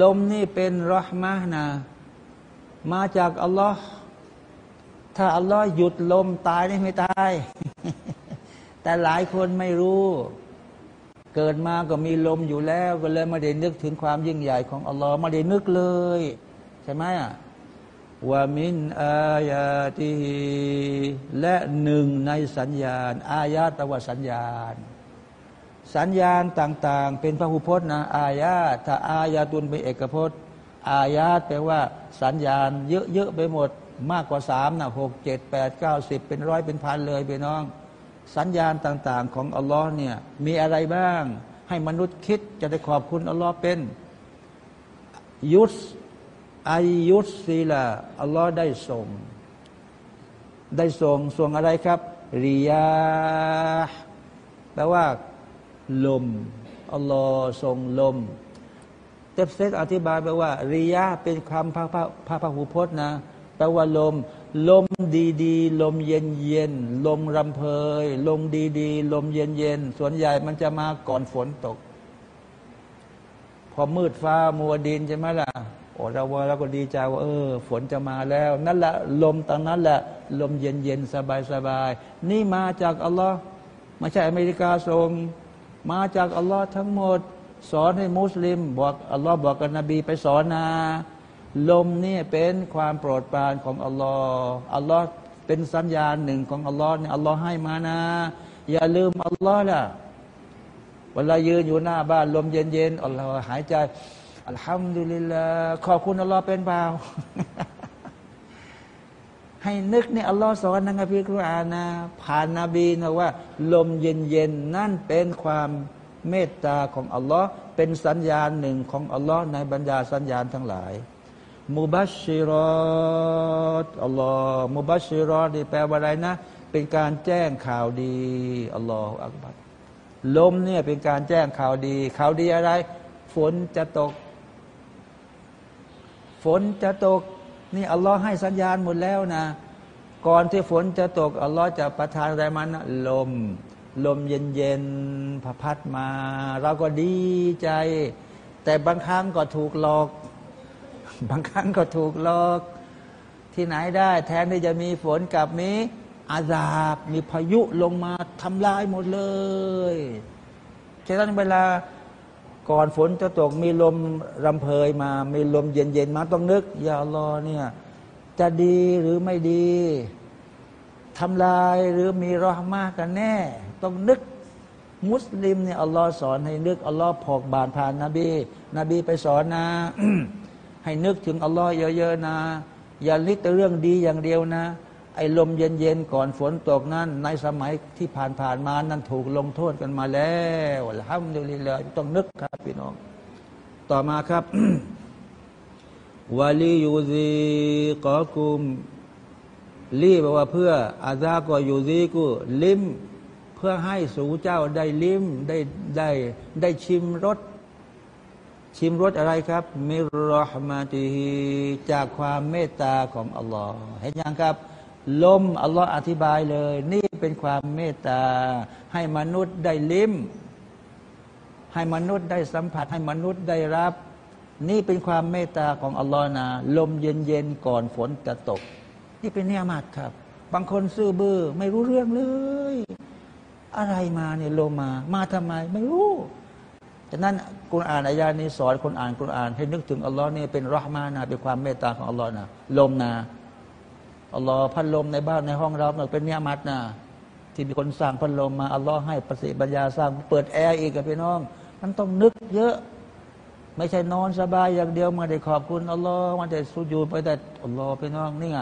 ลมนี่เป็นรหมะนะ มาจากอัลลอฮ์ ถ้าอัลลอฮ์หยุดลมตายนี่ไม่ตาย แต่หลายคนไม่รู้ เกิดมาก็มีลมอยู่แล้วก็เลยไม่ได้นึกถึงความยิ่งใหญ่ของอัลลอฮ์ไม่ได้นึกเลย ใช่ไหมอะวามินอายาติและหนึ่งในสัญญาณ อายาตวสัญญาณ สัญญาณต่าง ๆ เป็นพระหุพจน์นะ อายาถ้าอายาตุนเป็นเอกพจน์ อายาตแปลว่า สัญญาณ เยอะๆไปหมด มากกว่าสามนะหกเจ็ดแปดเก้าสิบเป็นร้อยเป็นพันเลยไปน้อง สัญญาณต่างๆ ของอัลลอฮ์เนี่ยมีอะไรบ้าง ให้มนุษย์คิดจะได้ขอบคุณอัลลอฮ์เป็นยุสอายุสซีลาอัลลอฮ์ได้ส่ง ได้ส่งส่งอะไรครับริยาแปลว่าลมอัลลอฮ์ส่งลมเตฟเซตอธิบายแปลว่าริยาเป็นคำพระพระพระหูพจน์นะ ลว่าลม ลมดีๆ ลมเย็นเย็นลมรำเพย ลมดีๆ ลมเย็นเย็นส่วนใหญ่มันจะมาก่อนฝนตก พอมืดฟ้ามัวดินใช่ไหมล่ะโอ้เราว่าเราก็ดีใจว่าเออ ฝนจะมาแล้ว นั่นแหละลมตอนนั้นแหละ ลมเย็นเย็นสบายสบายนี่มาจากอัลลอฮ์ไม่ใช่อเมริกาส่งมาจากอัลลอฮ์ทั้งหมด สอนให้มุสลิม บอกอัลลอฮ์บอกกับนบีไปสอนนา ลมนี่เป็นความโปรดปรานของอัลลอฮ์อัลลอฮ์เป็นสัญญาณหนึ่งของอัลลอฮ์เนี่ยอัลลอฮ์ให้มานะ อย่าลืมอัลลอฮ์ล่ะเวลายืนอยู่หน้าบ้านลมเย็นๆอัลลอฮ์หายใจอัลฮัมดุลิลลาขอบคุณอัลลอฮ์เป็นเปล่าให้นึกเนี่ยอัลลอฮ์สอนในคัมภีร์คุรอานนะผ่านนาบีนะว่า ลมเย็นๆนั่นเป็นความเมตตาของอัลลอฮ์เป็นสัญญาณหนึ่งของอัลลอฮ์ในบรรดาสัญญาณทั้งหลาย มุบัชชิรอตอัลลอฮ์มุบัชชิรอตนี่แปลว่าอะไรนะ เป็นการแจ้งข่าวดีอัลลอฮ์อักบัรลมเนี่ยเป็นการแจ้งข่าวดี ข่าวดีอะไร ฝนจะตก ฝนจะตก นี่อัลลอฮ์ให้สัญญาณหมดแล้วนะ ก่อนที่ฝนจะตกอัลลอฮ์จะประทานอะไรมันนะลม ลมเย็นๆพัดมา เราก็ดีใจ แต่บางครั้งก็ถูกหลอก บางครั้งก็ถูกหลอก ที่ไหนได้ แทนที่จะมีฝนกลับมีอาซาบ มีพายุลงมาทำลายหมดเลยฉะนั้นเวลาก่อนฝนจะตกมีลมรำเพยมา มีลมเย็นๆมาต้องนึก อย่าอัลลอเนี่ยจะดีหรือไม่ดีทำลายหรือมีรอมากกันแน่ ต้องนึกมุสลิมเนี่ยอัลลอฮ์สอนให้นึกอัลลอฮ์พอกบานผ่านนบี นบีไปสอนนะ ให้นึกถึงอัลลอฮ์เยอะๆนะ อย่าลิดแต่เรื่องดีอย่างเดียวนะ ไอ้ลมเย็นๆก่อนฝนตกนั้นในสมัยที่ผ่านๆมานั้นถูกลงโทษกันมาแล้วอัลฮัมดุลิลลาห์ต้องนึกครับพี่น้อง ต่อมาครับวาลียูซีกอกุมลีแปลว่าเพื่ออาซาก็ยูซีกูลิม เพื่อให้สู่เจ้าได้ลิมได้ได้ได้ชิมรส ชิมรสอะไรครับ มิรอฮมาติฮีจากความเมตตาของอัลลอฮ์เห็นยังครับ ลมอัลลอฮ์อธิบายเลย นี่เป็นความเมตตา ให้มนุษย์ได้ลิ้ม ให้มนุษย์ได้สัมผัส ให้มนุษย์ได้รับ นี่เป็นความเมตตาของอัลลอฮ์นะลมเย็นๆก่อนฝนจะตก นี่เป็นเนียมัดครับ บางคนซื่อบื้อไม่รู้เรื่องเลย อะไรมาเนี่ยลมมา มาทำไมไม่รู้ ฉะนั้นกุณอ่านอายานี้สอนคนอ่านกุณอ่าน ให้นึกถึงอัลลอฮ์นี่เป็นรหมานะเป็นความเมตตาของอัลลอฮ์นะลมนะอัลลอฮ์พัดลมในบ้านในห้องเราเนี่ยเป็นเนียมัดนะที่มีคนสร้างพัดลมมาอัลลอฮ์ให้ประสิทธิปัญญาสร้างเปิดแอร์อีกกับพี่น้อง มันต้องนึกเยอะ ไม่ใช่นอนสบายอย่างเดียวมาได้ขอบคุณอัลลอฮ์มาได้สุญูไปแต่อัลลอฮ์พี่น้องนี่ไง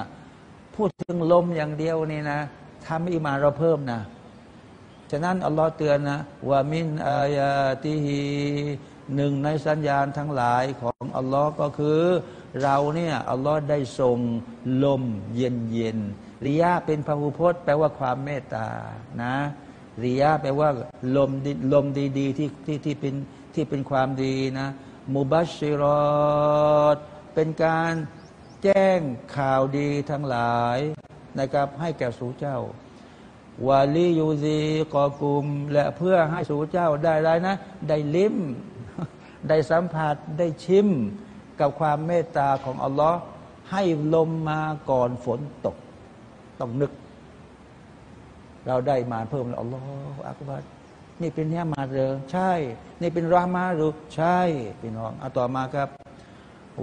พูดถึงลมอย่างเดียวนี่นะทำให้อิมานเราเพิ่มนะ ฉะนั้น อัลลอฮ์เตือนนะว่ามินอายาติฮีหนึ่งในสัญญาณทั้งหลายของอัลลอฮ์ก็คือ เราเนี่ยอัลลอฮ์ได้ส่งลมเย็นเย็นริยาเป็นพหูพจน์แปลว่าความเมตตานะริยาแปลว่าลมดีลมดีๆที่ที่ที่เป็นที่เป็นความดีนะมุบัชชิรอตเป็นการแจ้งข่าวดีทั้งหลายนะครับให้แก่สู่เจ้า วาลียูซีกอกุม และเพื่อให้สู่เจ้าได้ไรนะ ได้ลิ้ม ได้สัมผัสได้ชิม กับความเมตตาของอัลลอฮ์ให้ลมมาก่อนฝนตก ต้องนึก เราได้มาเพิ่มแล้วอัลลอฮฺอักบัรนี่เป็นเนี้ยมาเรือใช่ นี่เป็นรามาหรือใช่พี่น้องเอาต่อมาครับ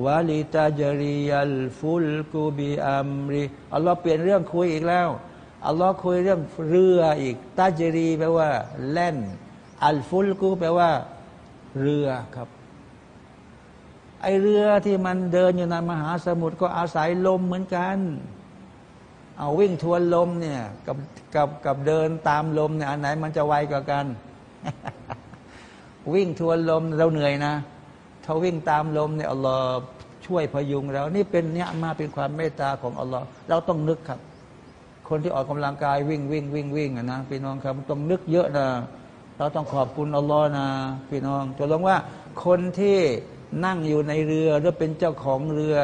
วาลิตาจริยัลฟุลกูบีอัมรีอัลลอฮ์เปลี่ยนเรื่องคุยอีกแล้ว อัลลอฮ์คุยเรื่องเรืออีกตาจรีแปลว่าแล่น อัลฟุลกูแปลว่า เรือครับ ไอเรือที่มันเดินอยู่ในมหาสมุทรก็อาศัยลมเหมือนกัน เอาวิ่งทวนลมเนี่ยกับกับกับเดินตามลมเนี่ยอันไหนมันจะไวกว่ากัน วิ่งทวนลมเราเหนื่อยนะถ้าวิ่งตามลมเนี่ยอัลลอฮ์ช่วยพยุงเรา นี่เป็นเนี่ยมาเป็นความเมตตาของอัลลอฮ์เราต้องนึกครับ คนที่ออกกำลังกายวิ่งวิ่งวิ่งวิ่งอะนะพี่น้องครับต้องนึกเยอะนะเราต้องขอบคุณอัลลอฮ์นะพี่น้องจะลงว่าคนที่นั่งอยู่ในเรือหรือเป็นเจ้าของเรือ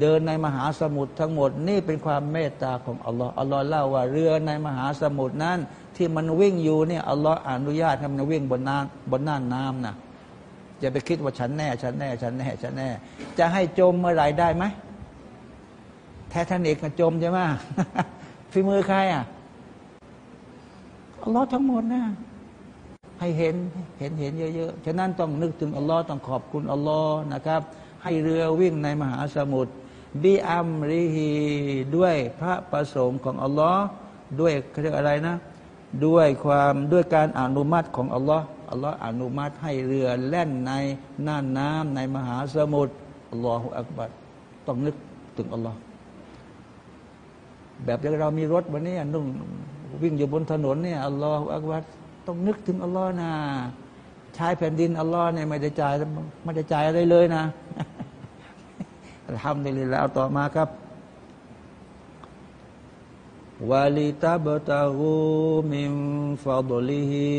เดินในมหาสมุทรทั้งหมด นี่เป็นความเมตตาของอัลลอฮ์อัลลอฮ์เล่าว่าเรือในมหาสมุทรนั้น ที่มันวิ่งอยู่เนี่ยอัลลอฮ์อนุญาตให้มันวิ่งบนน้ำบนน่านน้ำนะอย่าไปคิดว่าฉันแน่ฉันแน่ฉันแน่ฉันแน่ จะให้จมเมื่อไหร่ได้ไหมแททานิกจมใช่ไหม ฝีมือใครอะอัลลอฮ์ทั้งหมดนะให้เห็นเห็นเห็นเยอะๆ ฉะนั้นต้องนึกถึงอัลลอฮ์ต้องขอบคุณอัลลอฮ์นะครับ ให้เรือวิ่งในมหาสมุทรบิอัมริฮีด้วยพระประสงค์ของอัลลอฮ์ด้วยเรียกอะไรนะ ด้วยความด้วยการอนุมัติของอัลลอฮ์อัลลอฮ์อนุมัติให้เรือแล่นในน่านน้ำในมหาสมุทรอัลลอฮฺอักบัรต้องนึกถึงอัลลอฮ์ แบบอย่างเรามีรถวันนี้นุ่งวิ่งอยู่บนถนนเนี่ยอัลลอฮฺอักบัรต้องนึกถึงอัลลอฮ์นะใช้แผ่นดินอัลลอฮ์เนี่ยไม่ได้จ่ายไม่ได้จ่ายอะไรเลยนะทำได้เลยแล้วต่อมาครับวาลิตาบตาหูมิมฟาดลิฮี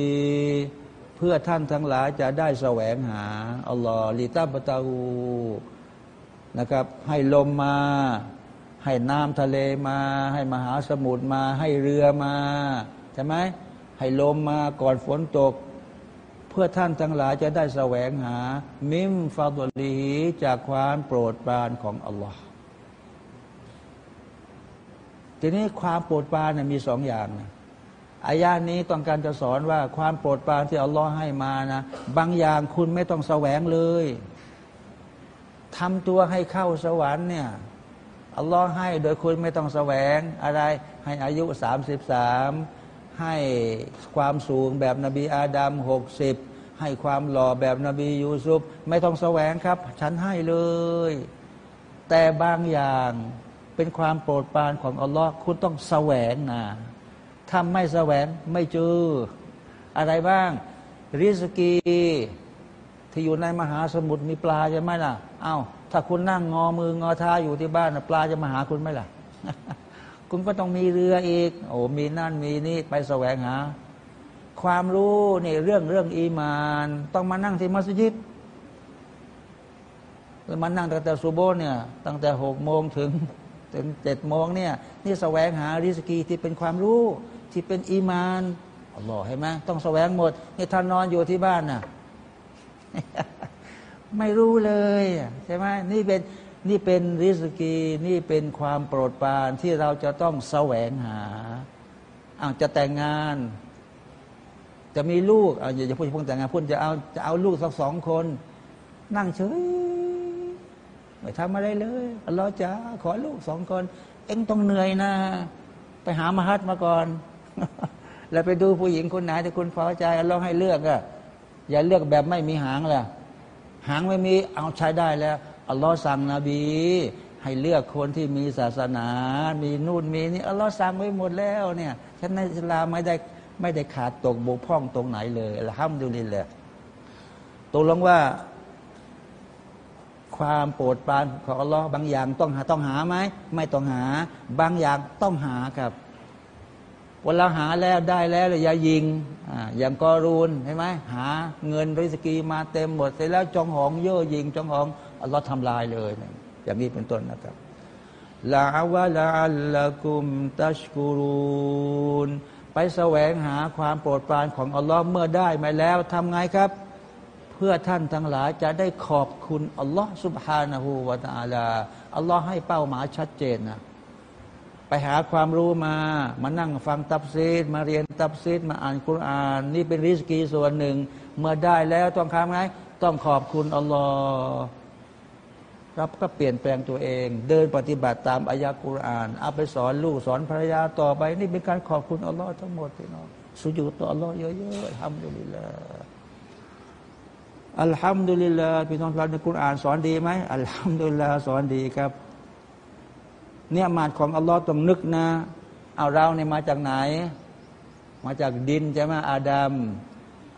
เพื่อท่านทั้งหลายจะได้แสวงหาอัลลอฮ์ลิตาบตาหูนะครับ ให้ลมมา ให้น้ำทะเลมา ให้มหาสมุทรมา ให้เรือมาใช่ไหมให้ลมมาก่อนฝนตก เพื่อท่านทั้งหลายจะได้แสวงหา มิมฟาดลีจากความโปรดปรานของอัลลอฮ์ทีนี้ความโปรดปรานนะมีสองอย่างนะอายานี้ต้องการจะสอนว่าความโปรดปรานที่อัลลอฮ์ให้มานะบางอย่างคุณไม่ต้องแสวงเลยทำตัวให้เข้าสวรรค์เนี่ย อัลลอฮ์ให้โดยคุณไม่ต้องแสวงอะไรให้อายุสามสิบสามให้ความสูงแบบนบีอาดัมหกสิบให้ความหล่อแบบนบียูซุฟไม่ต้องแสวงครับ ฉันให้เลย แต่บางอย่างเป็นความโปรดปรานของอัลลอฮ์คุณต้องแสวงนะถ้าไม่แสวงไม่เจอ อะไรบ้าง ริสกีที่อยู่ในมหาสมุทรมีปลาใช่ไหมล่ะเอา้า ถ้าคุณนั่งงอมืองอเท้าอยู่ที่บ้านปลาจะมาหาคุณไหมล่ะ คุณก็ต้องมีเรืออีก โอ้มีนั่นมีนี่ไปแสวงหา ความรู้นี่เรื่องเรื่องอีมาน ต้องมานั่งที่มัสยิดมานั่งตั้งแต่ซูโบเนี่ย ตั้งแต่หกโมงถึงถึงเจ็ดโมงเนี่ยนี่แสวงหาริสกีที่เป็นความรู้ที่เป็นอีมานอัลลอฮ์เห็นไหมต้องแสวงหมดนี่ท่านนอนอยู่ที่บ้านน่ะ ไม่รู้เลยใช่ไหมนี่เป็นนี่เป็นริสกีนี่เป็นความโปรดปรานที่เราจะต้องแสวงหาอาจะแต่งงาน จะมีลูกอาอย่าจะพูดพูดแต่งงานพูดจะเอาจะเอาลูกสักสองคน นั่งเฉยไม่ทำอะไรเลยอัลลอฮ์จะขอลูกสองคน เอ็งต้องเหนื่อยนะ ไปหามาฮัดมาก่อน แล้วไปดูผู้หญิงคนไหนที่คุณพอใจเราให้เลือกอะอย่าเลือกแบบไม่มีหางแหละ หางไม่มีเอาใช้ได้แล้วอัลลอฮ์สั่งนบี ให้เลือกคนที่มีศาสนา มีนู่นมีนี่อัลลอฮ์สั่งไว้หมดแล้วเนี่ยฉันในอิสลามไม่ได้ไม่ได้ขาดตกบกพร่องตรงไหนเลยละห้ามดูลินเลยตกลงว่า ความโปรดปรานของอัลลอฮ์บางอย่างต้องหาต้องหาไหมไม่ต้องหา บางอย่างต้องหาครับ เวลาหาแล้วได้แล้วอย่ายิงออย่างกอรูนใช่ไหมหาเงินริสกีมาเต็มหมดเสร็จแล้วจองหองเย่อยิงจองหองอัลลอฮ์ทำลายเลย อย่างนี้เป็นต้นนะครับลาวะลาอัลละกุมตัชกูรูนไปแสวงหาความโปรดปรานของอัลลอฮ์เมื่อได้มาแล้วทำไงครับ เพื่อท่านทั้งหลายจะได้ขอบคุณอัลลอฮ์ سبحانه และ تعالى อัลลอฮ์ให้เป้าหมายชัดเจนนะ ไปหาความรู้มา มานั่งฟังตับซีดมาเรียนตับซีดมาอ่านคุรานนี่เป็นริสกีส่วนหนึ่ง เมื่อได้แล้วต้องทำไงต้องขอบคุณอัลลอฮ์รับก็เปลี่ยนแปลงตัวเอง เดินปฏิบัติตามอายะกุรานเอาไปสอนลูกสอนภรรยาต่อไป นี่เป็นการขอบคุณอัลลอฮ์ทั้งหมดพี่น้องสุญูต่ออัลลอฮ์เยอะๆทำดุลิลลาอัลฮัมดุลิลลาพี่น้องเราในกุรานสอนดีไหมอัลฮัมดุลิลลาสอนดีครับ เนี่ยมาดของอัลลอฮ์ต้องนึกนะ เอาเราเนี่ยมาจากไหน มาจากดินใช่ไหมอาดัม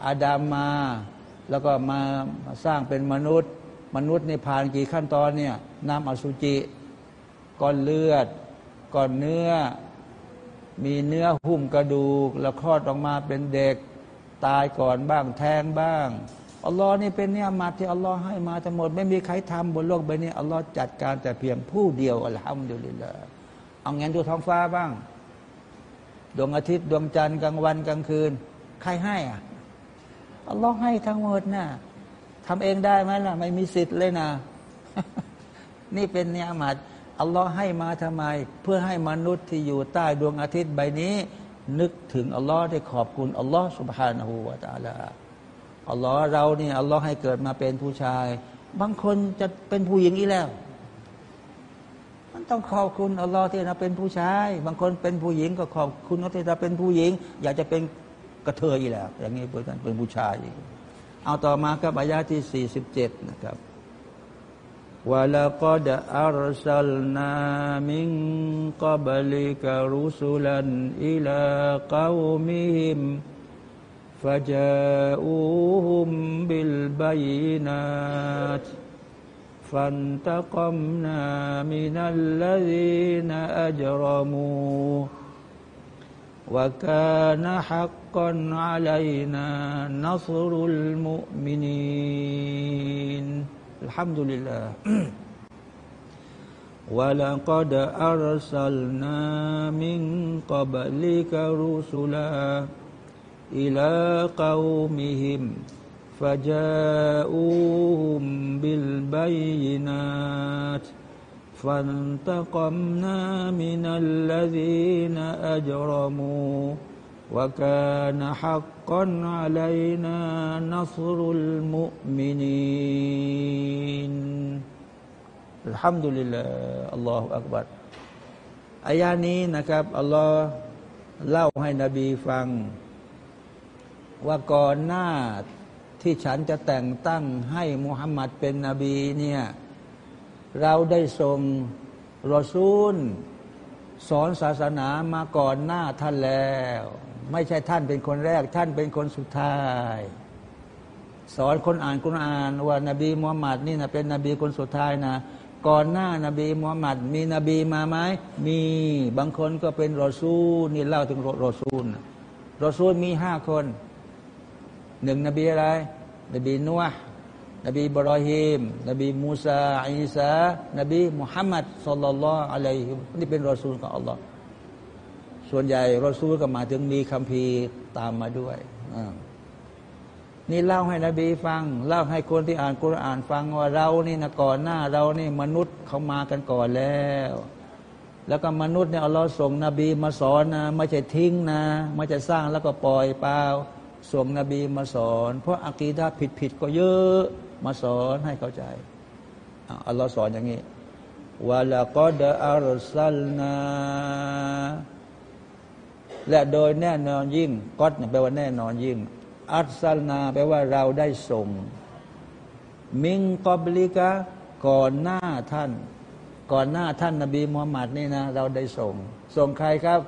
อาดัมมา แล้วก็มาสร้างเป็นมนุษย์ มนุษย์ในผ่านกี่ขั้นตอนเนี่ยน้ำอสุจิก้อนเลือดก้อนเนื้อ มีเนื้อหุ้มกระดูก แล้วคลอดออกมาเป็นเด็ก ตายก่อนบ้างแทงบ้าง อัลลอฮ์นี่เป็นเนี่ยมาที่อัลลอฮ์ให้มาทั้งหมด ไม่มีใครทำบนโลกใบนี้อัลลอฮ์จัดการแต่เพียงผู้เดียวอัลฮัมดุลิลละเอาเงั้นดูท้องฟ้าบ้าง ดวงอาทิตย์ดวงจันทร์กลางวันกลางคืน ใครให้อะอัลลอฮ์ให้ทั้งหมดนะทำเองได้ไหมล่ะ ไม่มีสิทธิ์เลยนะ นี่เป็นเนี่ยมัดอัลลอฮ์ให้มาทำไม เพื่อให้มนุษย์ที่อยู่ใต้ดวงอาทิตย์ใบนี้ นึกถึงอัลลอฮ์ได้ขอบคุณอัลลอฮ์สุบฮานาหูวาตาลา อัลลอฮ์เราเนี่ยอัลลอฮ์ให้เกิดมาเป็นผู้ชาย บางคนจะเป็นผู้หญิงอีกแล้ว มันต้องขอบคุณอัลลอฮ์ที่เราเป็นผู้ชาย บางคนเป็นผู้หญิงก็ขอบคุณเขาที่เราเป็นผู้หญิง อยากจะเป็นกระเทยอีกแล้ว อย่างนี้เป็นเป็นผู้ชายเอาต่อมากับอายาที่ 47 นะครับวะลกดอัลสัลนามิงกับลิกรุสุลันอิลากาวมิฮิม فجاءوهم بالبينات فانتقمنا من الذين أجرموا وكان حقا علينا نصر المؤمنين. الحمد لله. ولقد أرسلنا من قبلك رسلا إلى قومهم فجاءوهم بالبينات فانتقمنا من الذين أجرموا وكان حقا علينا نصر المؤمنين الحمد لله الله أكبر อายานี้นะครับอัลลอฮ์เล่าให้นบีฟัง ว่าก่อนหน้าที่ฉันจะแต่งตั้งให้มุฮัมมัดเป็นนบีเนี่ยเราได้ส่งรอซูล สอนศาสนามาก่อนหน้าท่านแล้ว ไม่ใช่ท่านเป็นคนแรก ท่านเป็นคนสุดท้าย สอนคนอ่านกุรอานว่านาบีมุฮัมมัดนี่นะเป็นนบีคนสุดท้ายนะก่อนหน้านาบีมุฮัมมัดมีนบีมาไหมมีบางคนก็เป็นรอซูลนี่เล่าถึงรอซูลรอซูลมีห้าคน หนึ่งนบีอะไร นบีนัวนบีบรอฮิมนบีมูซาอิสานบีมุฮัมมัดสุลลัลลอฮุอะลัยฮินี่เป็นรอซูลของอัลลอฮ์ส่วนใหญ่รอซูลก็มาถึงมีคัมภีร์ตามมาด้วยนี่เล่าให้นบีฟัง เล่าให้คนที่อ่านกุรอานฟังว่าเรานี่นะก่อนหน้า เรานี่มนุษย์เขามากันก่อนแล้ว แล้วก็มนุษย์เนี่ยอัลลอฮ์ส่งนบีมาสอนนะไม่ใช่ทิ้งนะไม่ใช่สร้างแล้วก็ปล่อยเปล่า ส่งนบีมาสอน เพราะอากีดาผิดผิดก็เยอะมาสอนให้เข้าใจอัลลอฮ์สอนอย่างนี้วะละกอดอัลซัลนาและโดยแน่นอนยิ่งกอดแปลว่าแน่นอนยิ่ง อัลซัลนาแปลว่าเราได้ส่ง มิงกอบลิกะก่อนหน้าท่าน ก่อนหน้าท่านนบีมุฮัมมัดนี่นะ เราได้ส่ง ส่งใครครับ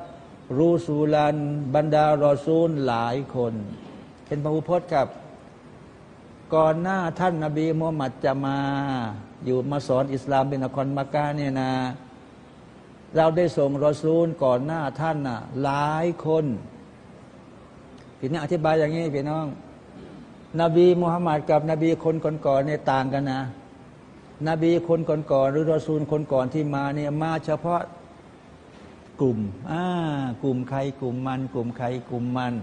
รูสูลัน บรรดารอซูลหลายคน เป็นพระอุพจน์กับก่อนหน้าท่านนาบีมุฮัมมัดจะมา อยู่มาสอนอิสลามเป็นนครมักกะเนี่ยนะ เราได้ส่งรอซูลก่อนหน้าท่านน่ะหลายคนพี่นี่อธิบายอย่างนี้พี่น้อง นบีมุฮัมมัดกับนบีคนก่อนๆเนี่ยต่างกันนะ นบีคนก่อนๆหรือรอซูลคนก่อนที่มาเนี่ยมาเฉพาะกลุ่มอ่ากลุ่มใครกลุ่มมัน กลุ่มใครกลุ่มมัน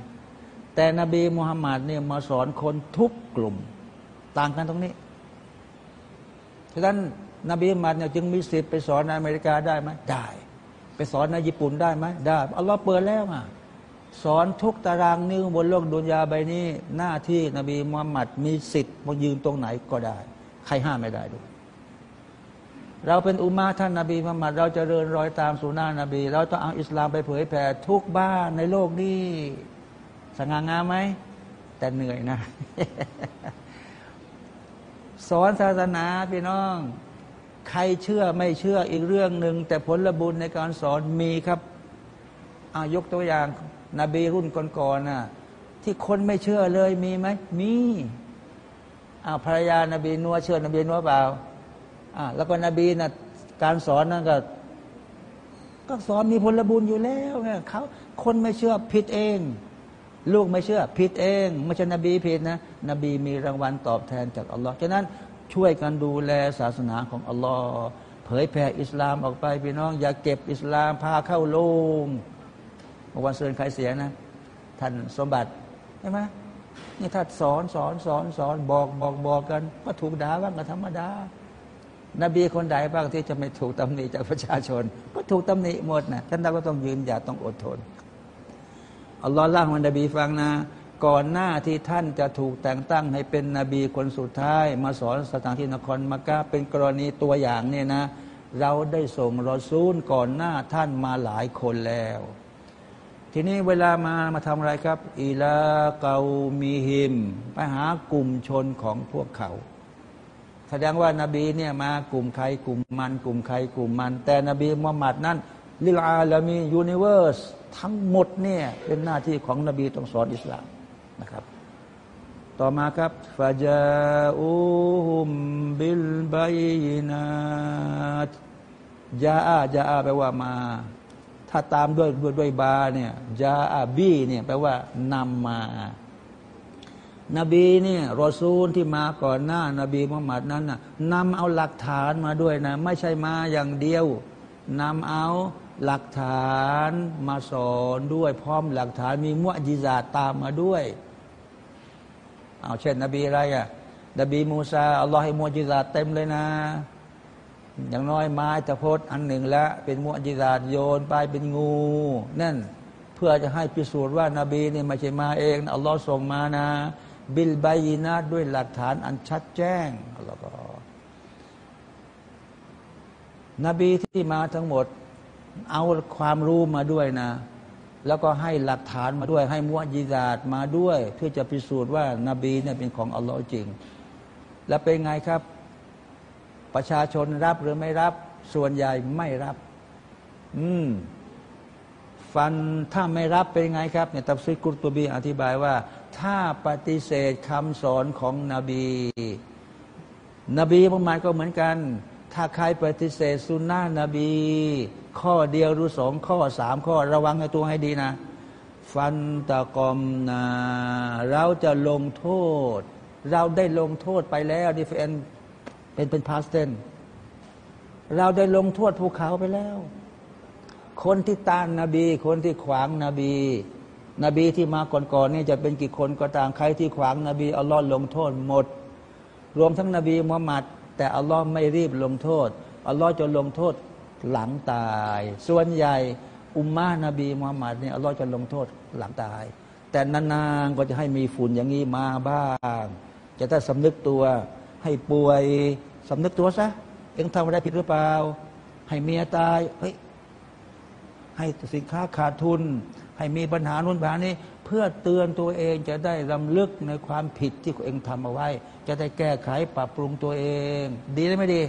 แต่นบีมุฮัมมัดเนี่ยมาสอนคนทุกกลุ่ม ต่างกันตรงนี้ฉะนั้นนบีมุฮัมมัดเนี่ยจึงมีสิทธิ์ไปสอนในอเมริกาได้ไหมได้ ไปสอนในญี่ปุ่นได้ไหมได้อัลลอฮ์เปิดแล้วอะสอนทุกตารางนิ้วบนโลกดุนยาใบนี้ หน้าที่นบีมุฮัมมัดมีสิทธิ์มายืนตรงไหนก็ได้ ใครห้ามไม่ได้ด้วยเราเป็นอุมาท่านนาบีมุฮัมมัดเราจะเริญรอยตามสุนานะนบี เราต้องเอาอิสลามไปเผยแผ่ทุกบ้านในโลกนี้ สง่างามไหม แต่เหนื่อยนะ สอนศาสนาพี่น้อง ใครเชื่อไม่เชื่ออีกเรื่องหนึ่งแต่ผลบุญในการสอนมีครับอายกตัวอย่างนบีรุ่นก่อนๆน่ะที่คนไม่เชื่อเลยมีไหม มีอ้าภรรยานาบีนัวเชื่อนบีนัวเปล่าอ่าแล้วก็นบีนะ่ะการสอนนั่นก็ ก็สอนมีผลบุญอยู่แล้วไงเขาคนไม่เชื่อผิดเอง ลูกไม่เชื่อผิดเองไม่ใช่นบีผิดนะ นบีมีรางวัลตอบแทนจากอัลลอฮ์ฉะนั้นช่วยกันดูแลศาสนาของอัลลอฮ์เผยแผ่อิสลามออกไปพี่น้อง อย่าเก็บอิสลามพาเข้าโลงเมื่อวันเสาร์ใครเสียนะ ท่านสมบัติใช่ไหมนี่ถ้าสอนสอนสอนสอนบอกบอกบอกกัน ก็ถูกด่าบ้างก็ธรรมดา นบีคนใดบ้างที่จะไม่ถูกตำหนิจากประชาชน ก็ถูกตำหนิหมดนะท่านเราก็ต้องยืนอย่าต้องอดทน อัลลอฮ์เล่าให้นบีฟังนะ ก่อนหน้าที่ท่านจะถูกแต่งตั้งให้เป็นนบีคนสุดท้าย มาสอนสถานที่นครมักกะเป็นกรณีตัวอย่างเนี่ยนะ เราได้ส่งรอซูลก่อนหน้าท่านมาหลายคนแล้ว ทีนี้เวลามามาทำอะไรครับإلى قومهم ไปหากลุ่มชนของพวกเขาแสดงว่านาบีเนี่ยมากลุ่มใครกลุ่มมัน กลุ่มใครกลุ่มมัน แต่นบีมุฮัมมัดนั้นللعالمين universe ทั้งหมดเนี่ยเป็นหน้าที่ของนบีต้องสอนอิสลามนะครับ ต่อมาครับفجاءوهم بالبيناتยาอาจาอาแปลว่ามา ถ้าตามด้วยด้วยด้วยบาเนี่ยยาอาบีเนี่ยแปลว่านำมา นบีเนี่ยรอซูลที่มาก่อนหน้านบีมุฮัมมัดนั้นนะนำเอาหลักฐานมาด้วยนะ ไม่ใช่มาอย่างเดียวนำเอา หลักฐานมาสอนด้วย พร้อมหลักฐานมีมุอจิซาตามมาด้วยเอาเช่น นบีอะไรอะนบีมูซาอัลลอฮ์ให้มุอจิซาเต็มเลยนะ อย่างน้อยไม้ตะพดอันหนึ่งแล้วเป็นมุอจิซาโยนไปเป็นงู นั่นเพื่อจะให้พิสูจน์ว่านาบีนี่ไม่ใช่มาเองอัลลอฮ์ส่งมานะ بالبيناتด้วยหลักฐานอันชัดแจ้งแล้วก็นบีที่มาทั้งหมด เอาความรู้มาด้วยนะ แล้วก็ให้หลักฐานมาด้วย ให้มุอจิซาตมาด้วย เพื่อจะพิสูจน์ว่านบีเนี่ยเป็นของอัลลอฮ์จริง แล้วเป็นไงครับ ประชาชนรับหรือไม่รับ ส่วนใหญ่ไม่รับ อืมฟันถ้าไม่รับเป็นไงครับเนี่ยตับซิกุรตุบีอธิบายว่า ถ้าปฏิเสธคำสอนของนบี นบีมุฮัมมัดก็เหมือนกัน ถ้าใครปฏิเสธสุนนะนบี ข้อเดียวหรือสองข้อสามข้อระวังให้ตัวให้ดีนะ ฟันตะกอมนาเราจะลงโทษ เราได้ลงโทษไปแล้วดิเฟนเป็นเป็น past tense เราได้ลงโทษพวกเขาไปแล้ว คนที่ต้านนาบี คนที่ขวางนาบี นบีที่มาก่อนๆนี่จะเป็นกี่คนก็ตามใครที่ขวางนาบีอัลลอฮ์ลงโทษหมด รวมทั้งนบีมุฮัมมัดแต่อัลลอฮ์ไม่รีบลงโทษอัลลอฮ์จะลงโทษ หลังตาย ส่วนใหญ่อุมมานบีมุฮัมมัดเนี่ยอัลลอฮ์จะลงโทษหลังตาย แต่นานๆก็จะให้มีฝุ่นอย่างนี้มาบ้าง จะได้สำนึกตัวให้ป่วยสำนึกตัวซะเอ็งทำอะไรผิดหรือเปล่า ให้เมียตายเฮ้ยให้สินค้าขาดทุน ให้มีปัญหานุนปัญหานี้เพื่อเตือนตัวเองจะได้ลำลึกในความผิดที่ตัวเองทำเอาไว้ จะได้แก้ไขปรับปรุงตัวเอง ดีหรือไม่ดี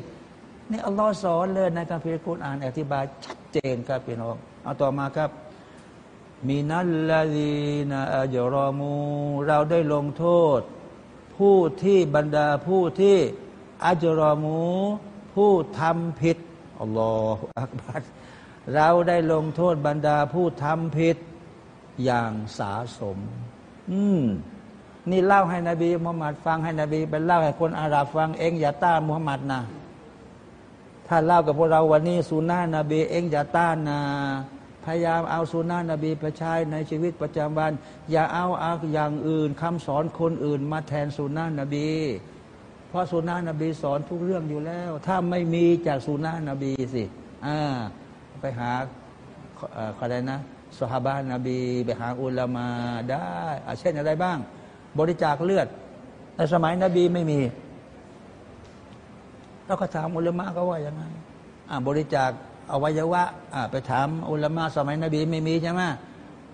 นี่อัลลอฮ์สอนเลยในการพิจารณาอธิบายชัดเจนครับพี่น้องเอาต่อมาครับมีนัลลาดีนาอัจรอมู เราได้ลงโทษ ผู้ที่บรรดาผู้ที่อัจรอมู ผู้ทำผิดอัลลอฮฺอักบัรเราได้ลงโทษบรรดาผู้ทำผิดอย่างสาสม อืม นี่เล่าให้นบีมุฮัมมัดฟังให้นบีไปเล่าให้คนอาหรับฟังเองอย่าต้านมุฮัมมัดนะ ถ้าเล่ากับพวกเราวันนี้สุนนะนบีเองอย่าต้านนะพยายามเอาสุนนะนบีไปใช้ในชีวิตประจำวัน อย่าเอาเอาอย่างอื่นคำสอนคนอื่น มาแทนสุนนะนบี เพราะสุนนะนบีสอนทุกเรื่องอยู่แล้ว ถ้าไม่มีจากสุนนะนบีสิอ่าไปหาเอ่ออะไรนะสหบานนบี ไปหาอุลามาได้เช่นอะไรบ้าง บริจาคเลือดในสมัยนบีไม่มี เราก็ถามอุลามะก็ว่ายังไงอ่าบริจาคอวัยวะอ่าไปถามอุลามะสมัยนบีไม่มีใช่ไหม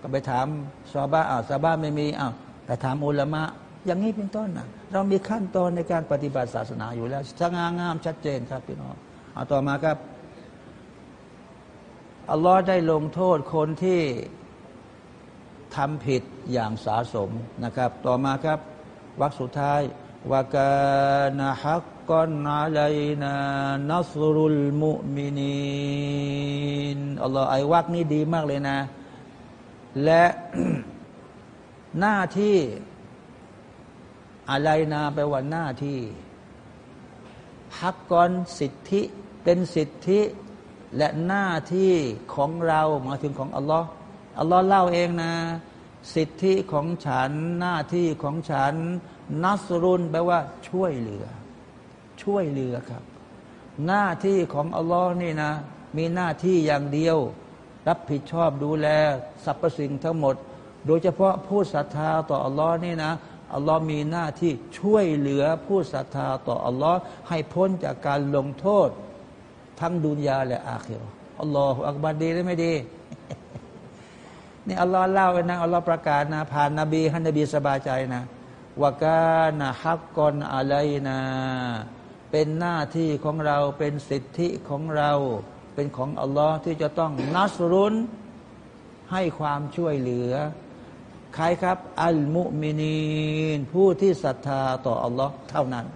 ก็ไปถามซาบะอ่าซาบะไม่มีอ้าวไปถามอุลามะอย่างนี้เป็นต้นนะเรามีขั้นตอนในการปฏิบัติศาสนาอยู่แล้วสง่างามชัดเจนครับพี่น้องเอาต่อมาครับอัลลอฮ์ได้ลงโทษคนที่ทำผิดอย่างสาสมนะครับ ต่อมาครับวรรคสุดท้ายวากานะฮัก กอนอาลัยนานัสรุลมุมินีนอัลลอฮ์ไอ้วรรคนี้ดีมากเลยนะ และหน้าที่อะไรนาไปลว่าหน้าที่ฮักกอนสิทธิเป็นสิทธิและหน้าที่ของเราหมายถึงของอัลลอฮ์อัลลอฮ์เล่าเองนะ สิทธิของฉันหน้าที่ของฉัน นัสรุนแปลว่าช่วยเหลือ ช่วยเหลือครับ หน้าที่ของอัลลอฮ์นี่นะ มีหน้าที่อย่างเดียว รับผิดชอบดูแลสรรพสิ่งทั้งหมด โดยเฉพาะผู้ศรัทธาต่ออัลลอฮ์นี่นะอัลลอฮ์มีหน้าที่ช่วยเหลือผู้ศรัทธาต่ออัลลอฮ์ให้พ้นจากการลงโทษ ทั้งดุนยาและอาคิรออัลลอฮฺอักบัรดีหรือไม่ดีนี่อัลลอฮ์เล่าไว้นะอัลลอฮ์ประกาศนะผ่านนบีให้นบีสบายใจนะวากานะฮักกอนอะไรนะ เป็นหน้าที่ของเราเป็นสิทธิของเราเป็นของอัลลอฮ์ที่จะต้องนัสรุนให้ความช่วยเหลือ ใครครับ อัลมุมินีน ผู้ที่ศรัทธาต่ออัลลอฮ์เท่านั้น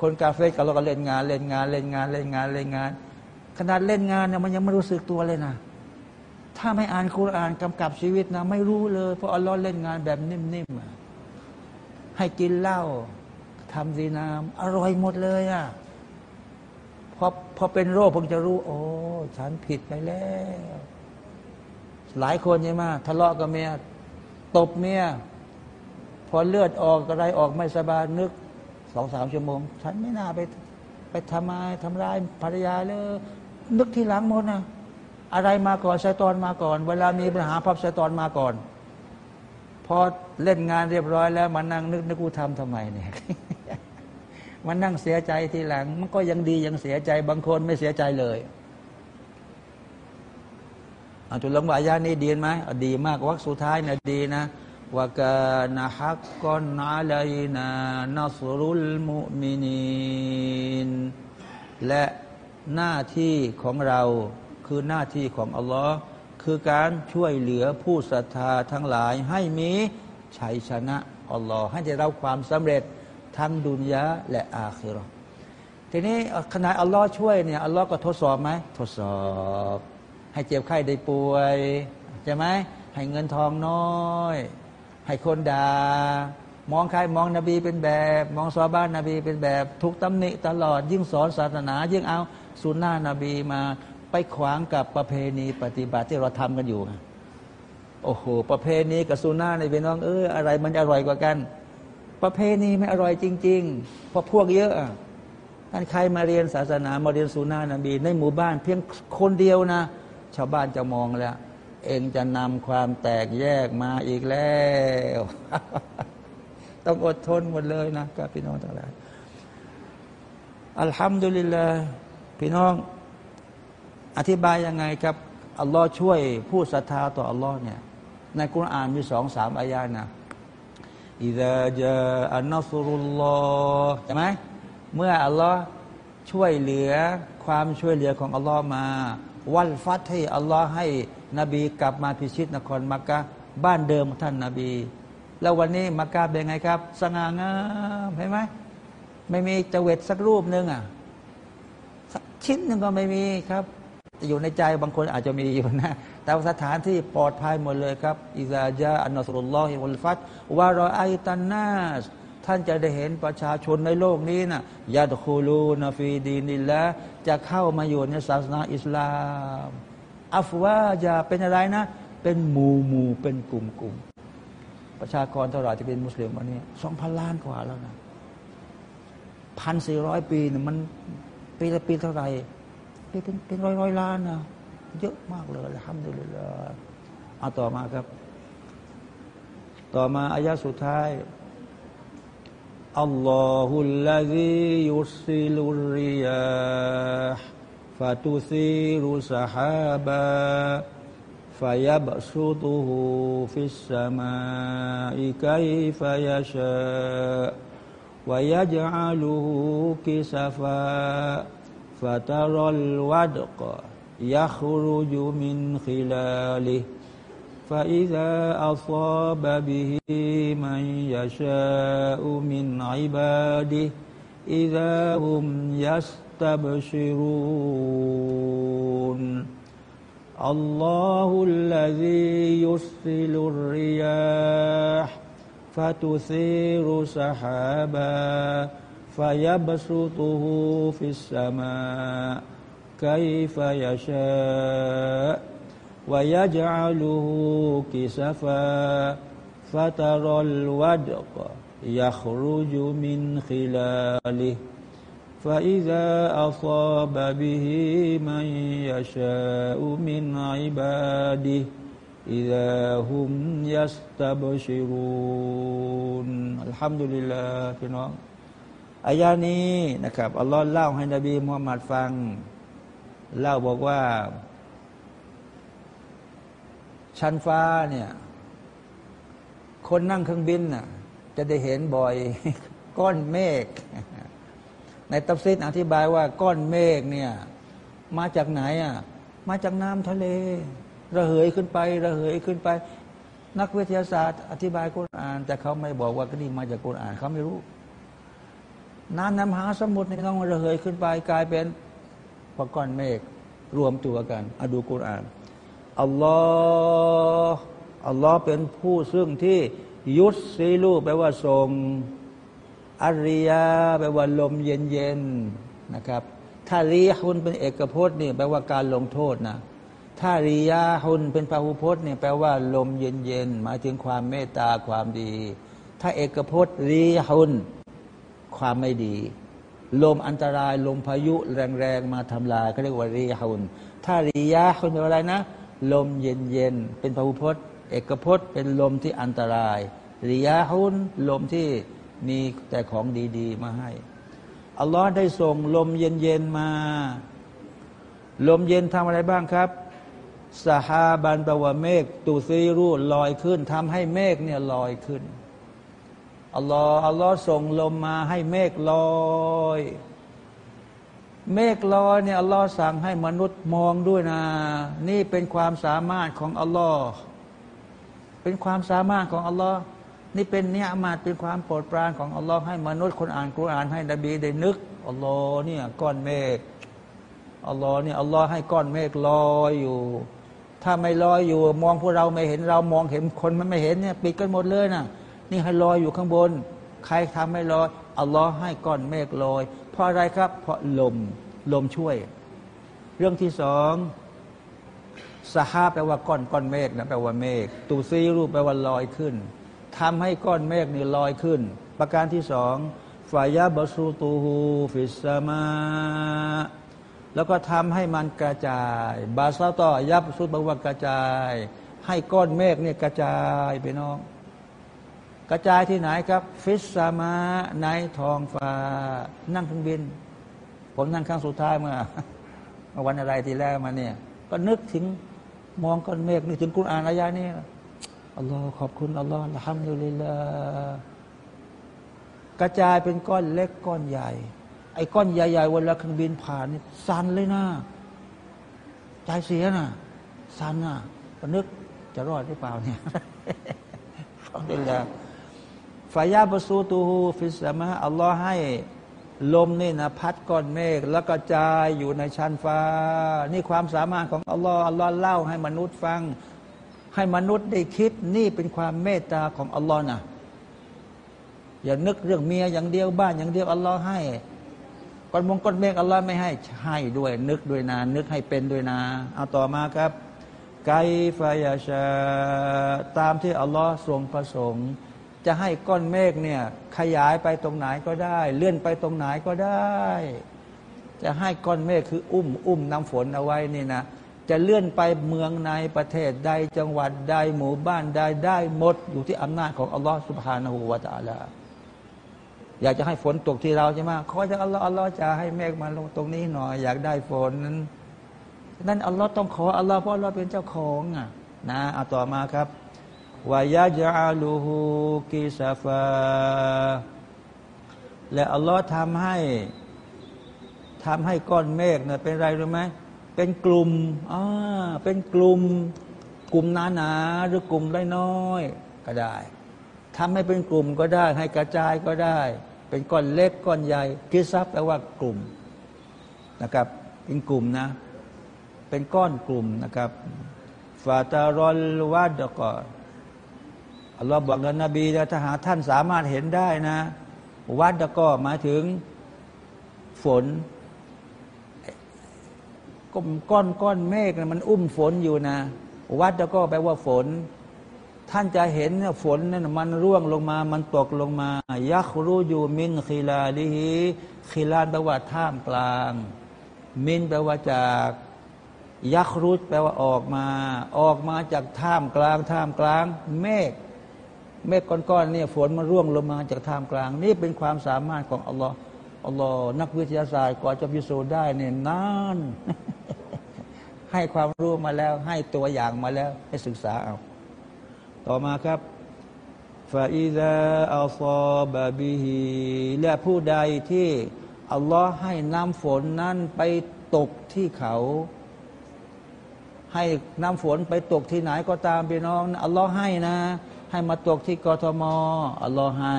คนกาเฟ่กับเราก็เล่นงานเล่นงานเล่นงานเล่นงานเล่นงาน ขนาดเล่นงานเนี่ยมันยังไม่รู้สึกตัวเลยนะ ถ้าไม่อ่านคุรานกำกับชีวิตนะ ไม่รู้เลย เพราะอัลลอฮ์เล่นงานแบบนิ่มๆให้กินเหล้า ทำซีนาม อร่อยหมดเลยอะพอพอเป็นโรคเพิ่งจะรู้ โอ้ฉันผิดไปแล้ว หลายคนใช่ไหมทะเลาะกับเมียตบเมียพอเลือดออกอะไรออกไม่สบายนึกสองสามชั่วโมง ฉันไม่น่าไปไปทำลายทำร้ายภรรยาเลยนึกทีหลังหมดนะอะไรมาก่อนไซตอนมาก่อน เวลามีปัญหาพับไซตอนมาก่อน พอเล่นงานเรียบร้อยแล้วมานั่งนึกนึกกูทำทำไมเนี่ย มันนั่งเสียใจทีหลัง มันก็ยังดียังเสียใจ บางคนไม่เสียใจเลยอาจุลงวายานี่ดีไหมดีมากวักสุดท้ายนะดีนะวกานะฮักกอนอาลัยนานัสรุลมุมินีนและหน้าที่ของเราคือหน้าที่ของอัลลอฮ์คือการช่วยเหลือผู้ศรัทธาทั้งหลายให้มีชัยชนะอัลลอฮ์ให้ได้รับความสำเร็จ ทั้งดุนยาและอาคิรอทีนี้ขณะอัลลอฮ์ช่วยเนี่ยอัลลอฮ์ก็ทดสอบไหมทดสอบ ให้เจ็บไข้ได้ป่วยใช่ไหมให้เงินทองน้อย ให้คนดา่ามองใครมองนบีเป็นแบบ มองซอบ้านนบีเป็นแบบ ทุกตำหนิตลอด ยิ่งสอนศาสนา ยิ่งเอาสุนนะนบีมาไปขวางกับประเพณีปฏิบัติที่เราทำกันอยู่โอ้โหประเพณีกับสุนนะในเป็นน้องเอออะไรมันอร่อยกว่ากัน ประเพณีไม่อร่อยจริงๆเพราะพวกเยอะท่านใครมาเรียนศาสนามาเรียนสุนนะนบีในหมู่บ้านเพียงคนเดียวนะ ชาวบ้านจะมองแล้ว เองจะนำความแตกแยกมาอีกแล้ว ต้องอดทนหมดเลยนะครับพี่น้องทั้งหลายอัลฮัมดุลิลลาห์พี่น้องอธิบายยังไงครับอัลลอฮ์ช่วยผู้ศรัทธาต่ออัลลอฮ์เนี่ยในกุรอานมีสองสามอายานะ อิดะจาอันนัสรุลลอฮ์ใช่ไหมเมื่ออัลลอฮ์ช่วยเหลือความช่วยเหลือของอัลลอฮ์มา วันฟัดให้อัลลอฮ์ให้นบีกลับมาพิชิตนครมักกะบ้านเดิมท่านนาบี แล้ววันนี้มักกะเป็นไงครับ สง่างามเห็นไหมไม่มีจเวตสักรูปหนึ่งอะชิ้นหนึ่งก็ไม่มีครับ อยู่ในใจบางคนอาจจะมีอยู่นะ แต่สถานที่ปลอดภัยหมดเลยครับอิซาจาอันนสรุลลอฮิวัลฟัตวารอไอตันนาสท่านจะได้เห็นประชาชนในโลกนี้นะยาดคูลูนฟีดีนิลละจะเข้ามาอยู่ในศาสนาอิสลามอัฟวาจะเป็นอะไรนะ เป็นหมู่หมู่เป็นกลุ่มกลุ่มประชากรเท่าไหร่ที่เป็นมุสลิมวันนี้สองพันล้านกว่าแล้วนะพันสี่ร้อยปีเนี่ยมันปีละปีเท่าไหร่เป็นเป็นร้อยร้อยล้านนะ เยอะมากเลยทำดูเลยละอาต่อมาครับ ต่อมาอายะสุดท้ายอัลลอฮุลลาฮิยุสิลุรียะฟาตุซีรุสฮะบะฟาญบสุตุฮูฟิสสัมอีกไคฟายาชะวายะจัลุฮูคิสฟะฟาตารุลวัดกะ يخرج من خلاله فإذا أصاب به من يشاء من عباده إذا هم يستبشرون. الله الذي يرسل الرياح فتثير سحابا فيبسطه في السماء كيف يشاء ويجعله كسفا فترى الودق يخرج من خلاله فإذا أصاب به من يشاء من عباده إذا هم يستبشرون الحمد لله พี่น้องอายานี้นะครับอัลลอฮ์เล่าให้นบีมุฮัมมัดฟัง เล่าบอกว่า ชั้นฟ้าเนี่ย คนนั่งเครื่องบินน่ะ จะได้เห็นบ่อย ก้อนเมฆในตัฟซีดอธิบายว่าก้อนเมฆเนี่ย มาจากไหนอะมาจากน้ำทะเล ระเหยขึ้นไประเหยขึ้นไป นักวิทยาศาสตร์ อธิบายกุรอาน แต่เขาไม่บอกว่าก็นี่มาจากกุรอานเขาไม่รู้น้ำน้ำหาสมุทรในี่ต้องระเหยขึ้นไปกลายเป็น พระก้อนเมฆรวมตัวกันอดูกุรอานอัลลอฮ์อัลลอฮ์เป็นผู้ซึ่งที่ยุสซีลูแปลว่าทรงอาริยาแปลว่าลมเย็นๆนะครับถ้ารีฮุนเป็นเอกพจน์นี่แปลว่าการลงโทษนะถ้าริยาฮุนเป็นพหุพจน์เนี่ยแปลว่าลมเย็นๆหมายถึงความเมตตาความดี ถ้าเอกพจน์รีฮุนความไม่ดี ลมอันตรายลมพายุแรงๆมาทำลายเขาเรียกว่ารีฮุนถ้าริยาฮุนเป็นอะไรนะ ลมเย็นๆเป็นพหุพจน์ เอกพจน์ เป็นลมที่อันตรายริยาฮุนลมที่มีแต่ของดีๆ มาให้อัลลอฮ์ได้ส่งลมเย็นๆมา ลมเย็นทำอะไรบ้างครับสหาบันแปลว่าเมฆตูซีรูลอยขึ้นทำให้เมฆเนี่ยลอยขึ้น อัลลอฮ์อัลลอฮ์ส่งลมมาให้เมฆลอย เมฆลอยเนี่ยอัลลอฮ์สั่งให้มนุษย์มองด้วยนะ นี่เป็นความสามารถของอัลลอฮ์เป็นความสามารถของอัลลอฮ์นี่เป็นเนื้อมาเป็นความโปรดปรานของอัลลอฮ์ให้มนุษย์คนอ่านกุรอานให้นบีได้นึกอัลลอฮ์เนี่ยก้อนเมฆอัลลอฮ์เนี่ยอัลลอฮ์ให้ก้อนเมฆลอยอยู่ ถ้าไม่ลอยอยู่ มองพวกเราไม่เห็นเรามองเห็นคนมันไม่เห็นเนี่ยปิดกันหมดเลยนะ นี่ให้ลอยอยู่ข้างบน ใครทำให้ลอยอัลลอฮ์ให้ก้อนเมฆลอย เพราะอะไรครับ เพราะลมลมช่วย เรื่องที่สองสหาแปลว่าก้อนก้อนเมฆนะแปลว่าเมฆตูซีรูปแปลว่าลอยขึ้นทำให้ก้อนเมฆนี่ลอยขึ้น ประการที่สองฝ่ายาบสูตูฮูฟิสมาแล้วก็ทำให้มันกระจาย บาซาต่อยับสุดบว่ากระจาย ให้ก้อนเมฆเนี่ยกระจายไปน้อง กระจายที่ไหนครับ ฟิสมาในทองฟ้านั่งเครื่องบิน ผมนั่งครั้งสุดท้ายเมื่อวันอะไรที่แรกมาเนี่ย ก็นึกถึงมองก้อนเมฆนึกถึงกุณอ่านอายานี้อัลลอฮ์ขอบคุณอัลลอฮ์ละฮัมดุลิลลาห์กระจายเป็นก้อนเล็กก้อนใหญ่ ไอ้ก้อนใหญ่ๆเวลาเครื่องบินผ่านนี่สั่นเลยนะใจเสียนะสั่นนะก็นึกจะรอดหรือเปล่าเนี่ยฟังได้แล้ว ฟายาบสูตูฮูฟิสมะอัลลอฮ์ให้ลมนี่นะพัดก้อนเมฆแล้วก็จายอยู่ในชั้นฟ้า นี่ความสามารถของอัลลอฮ์อัลลอฮ์เล่าให้มนุษย์ฟัง ให้มนุษย์ได้คิดนี่เป็นความเมตตาของอัลลอฮ์นะอย่านึกเรื่องเมียอย่างเดียวบ้านอย่างเดียวอัลลอฮ์ให้ก้อนมงก้อนเมฆอัลลอฮ์ไม่ให้ให้ด้วย นึกด้วยนานึกให้เป็นด้วยนาเอาต่อมาครับไกฟายาชาตามที่อัลลอฮ์ทรงประสงค์ จะให้ก้อนเมฆเนี่ยขยายไปตรงไหนก็ได้ เลื่อนไปตรงไหนก็ได้ จะให้ก้อนเมฆคืออุ้มอุ้มน้ำฝนเอาไว้นี่นะจะเลื่อนไปเมืองในประเทศใดจังหวัดใดหมู่บ้านใดได้หมดอยู่ที่อำนาจของอัลลอฮฺสุบฮานาหูวาตาลาอยากจะให้ฝนตกที่เราใช่ไหมขอจากอัลลอฮฺอัลลอฮฺจะให้เมฆมาลงตรงนี้หน่อย อยากได้ฝนนั้นนั่นอัลลอฮฺต้องขออัลลอฮฺเพราะอัลลอฮฺเป็นเจ้าของอะนะเอาต่อมาครับ วายาจาลูฮูกิซาฟาและอัลลอฮฺทำให้ทำให้ก้อนเมฆเนี่ยเป็นไรรู้ไหมเป็นกลุ่มอ่าเป็นกลุ่ม กลุ่มหนาหนาหรือกลุ่มน้อยก็ได้ทำให้เป็นกลุ่มก็ได้ ให้กระจายก็ได้ เป็นก้อนเล็กก้อนใหญ่กิซับแปลว่ากลุ่มนะครับ เป็นกลุ่มนะ เป็นก้อนกลุ่มนะครับฟาตารอลวัดก็ อัลลอฮ์บอกกับนบีนะถ้าหาท่านสามารถเห็นได้นะ วัดก็หมายถึงฝนก้อนก้อนก้อนเมฆมันอุ้มฝนอยู่นะ วัดแล้วก็แปลว่าฝน ท่านจะเห็นฝนนั่นมันร่วงลงมา มันตกลงมายักรู้อยู่มินคีลาลิฮีคีลานแปลว่าท่ามกลาง มินแปลว่าจากยักรุดแปลว่าออกมา ออกมาจากท่ามกลางท่ามกลาง เมฆ เมฆก้อนๆเนี่ยฝนมันร่วงลงมาจากท่ามกลาง นี่เป็นความสามารถของอัลลอฮ์อัลลอฮ์นักวิทยาศาสตร์กว่าจะพิสูจน์ได้เนี่ยนานให้ความรู้มาแล้ว ให้ตัวอย่างมาแล้ว ให้ศึกษาเอา ต่อมาครับฟาอิซาอัลซอบะบิฮีและผู้ใดที่อัลลอฮ์ให้น้ำฝนนั้นไปตกที่เขา ให้น้ำฝนไปตกที่ไหนก็ตามพี่น้องอัลลอฮ์ให้นะ ให้มาตกที่กทมอัลลอฮ์ให้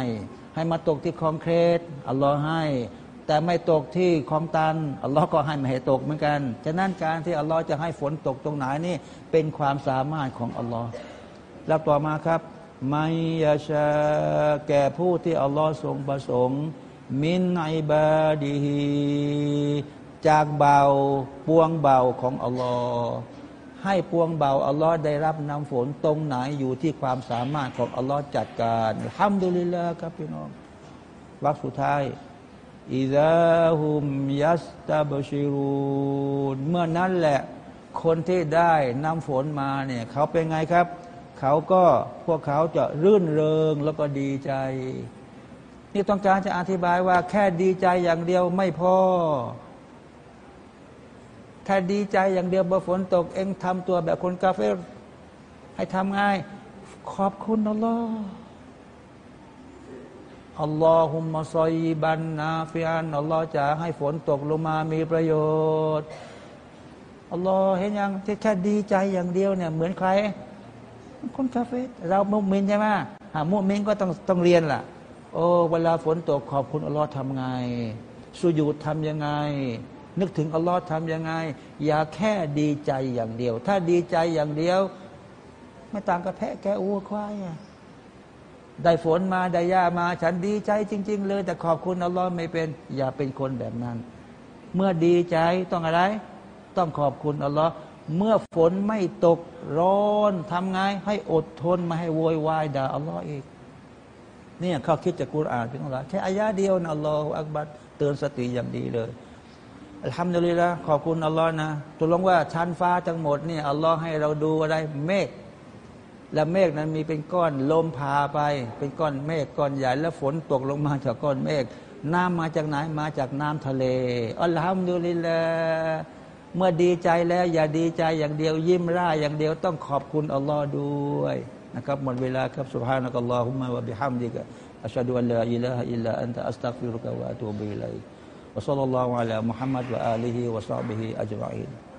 ให้มาตกที่คอนเครตอัลลอฮ์ให้ แต่ไม่ตกที่คลองตันอัลลอฮ์ก็ให้ไม่ให้ตกเหมือนกันฉะนั้นการที่อัลลอฮ์จะให้ฝนตกตรงไหนนี่เป็นความสามารถของอัลลอฮ์แล้วต่อมาครับไมยาชาแก่ผู้ที่อัลลอฮ์ทรงประสงค์ มินไอบาดีจากเบาปวงเบาของอัลลอฮ์ ให้ปวงเบาอัลลอฮ์ได้รับน้ำฝนตรงไหนอยู่ที่ความสามารถของอัลลอฮ์จัดการห้ามดุลิลละครับพี่น้องวักสุดท้ายอิซาฮุมยัสตาบชิรูนเมื่อนั้นแหละ คนที่ได้น้ำฝนมาเนี่ยเขาเป็นไงครับ เขาก็พวกเขาจะรื่นเริงแล้วก็ดีใจ นี่ต้องการจะอธิบายว่าแค่ดีใจอย่างเดียวไม่พอ ถ้าดีใจอย่างเดียวบ่ฝนตก เองทำตัวแบบคนกาเฟรให้ทำง่าย ขอบคุณอัลลอฮ์อัลลอฮุมะซอยบันนาฟิอันอัลลอฮ์จะให้ฝนตกลงมามีประโยชน์อัลลอฮ์เห็นยังแค่ดีใจอย่างเดียวเนี่ย เหมือนใคร คนกาเฟรเรามุมินใช่ไหมหามุมินก็ต้องต้องเรียนล่ะ โอ้เวลาฝนตกขอบคุณอัลลอฮ์ทำไงสุญูดทำยังไง นึกถึงอัลลอฮ์ทำยังไง อย่าแค่ดีใจอย่างเดียว ถ้าดีใจอย่างเดียว ไม่ต่างกับแพะแกะวัวควายได้ฝนมาได้หญ้ามา ฉันดีใจจริง ๆ เลย แต่ขอบคุณอัลลอฮ์ไม่เป็น อย่าเป็นคนแบบนั้น เมื่อดีใจต้องอะไร ต้องขอบคุณอัลลอฮ์เมื่อฝนไม่ตกร้อนทำไงให้อดทนไมาให้โวยวายด่าอัลลอฮ์อีกเนี่ยเขาคิดจากกุรอานเป็นอะไรแค่อายะเดียวนะอัลลอฮฺอักบัดเตือนสติอย่างดีเลย อัลฮัมดุลิลละขอบคุณอัลลอฮ์นะตกลงว่าชั้นฟ้าทั้งหมดเนี่ยอัลลอฮ์ให้เราดูอะไรเมฆและเมฆนั้นมีเป็นก้อนลมพาไป เป็นก้อนเมฆก้อนใหญ่ แล้วฝนตกลงมาจากก้อนเมฆน้ำมาจากไหนมาจากน้ำทะเลอัลฮัมดุลิลละเมื่อดีใจแล้ว อย่าดีใจอย่างเดียว ยิ้มร่าอย่างเดียวต้องขอบคุณอัลลอฮ์ด้วยนะครับหมดเวลาครับ سبحانك اللهم وبحمدك أشهد أن لا إله إلا أنت أستغفرك وأتوب إليك وصلى الله على محمد وآله وصحبه أجمعين.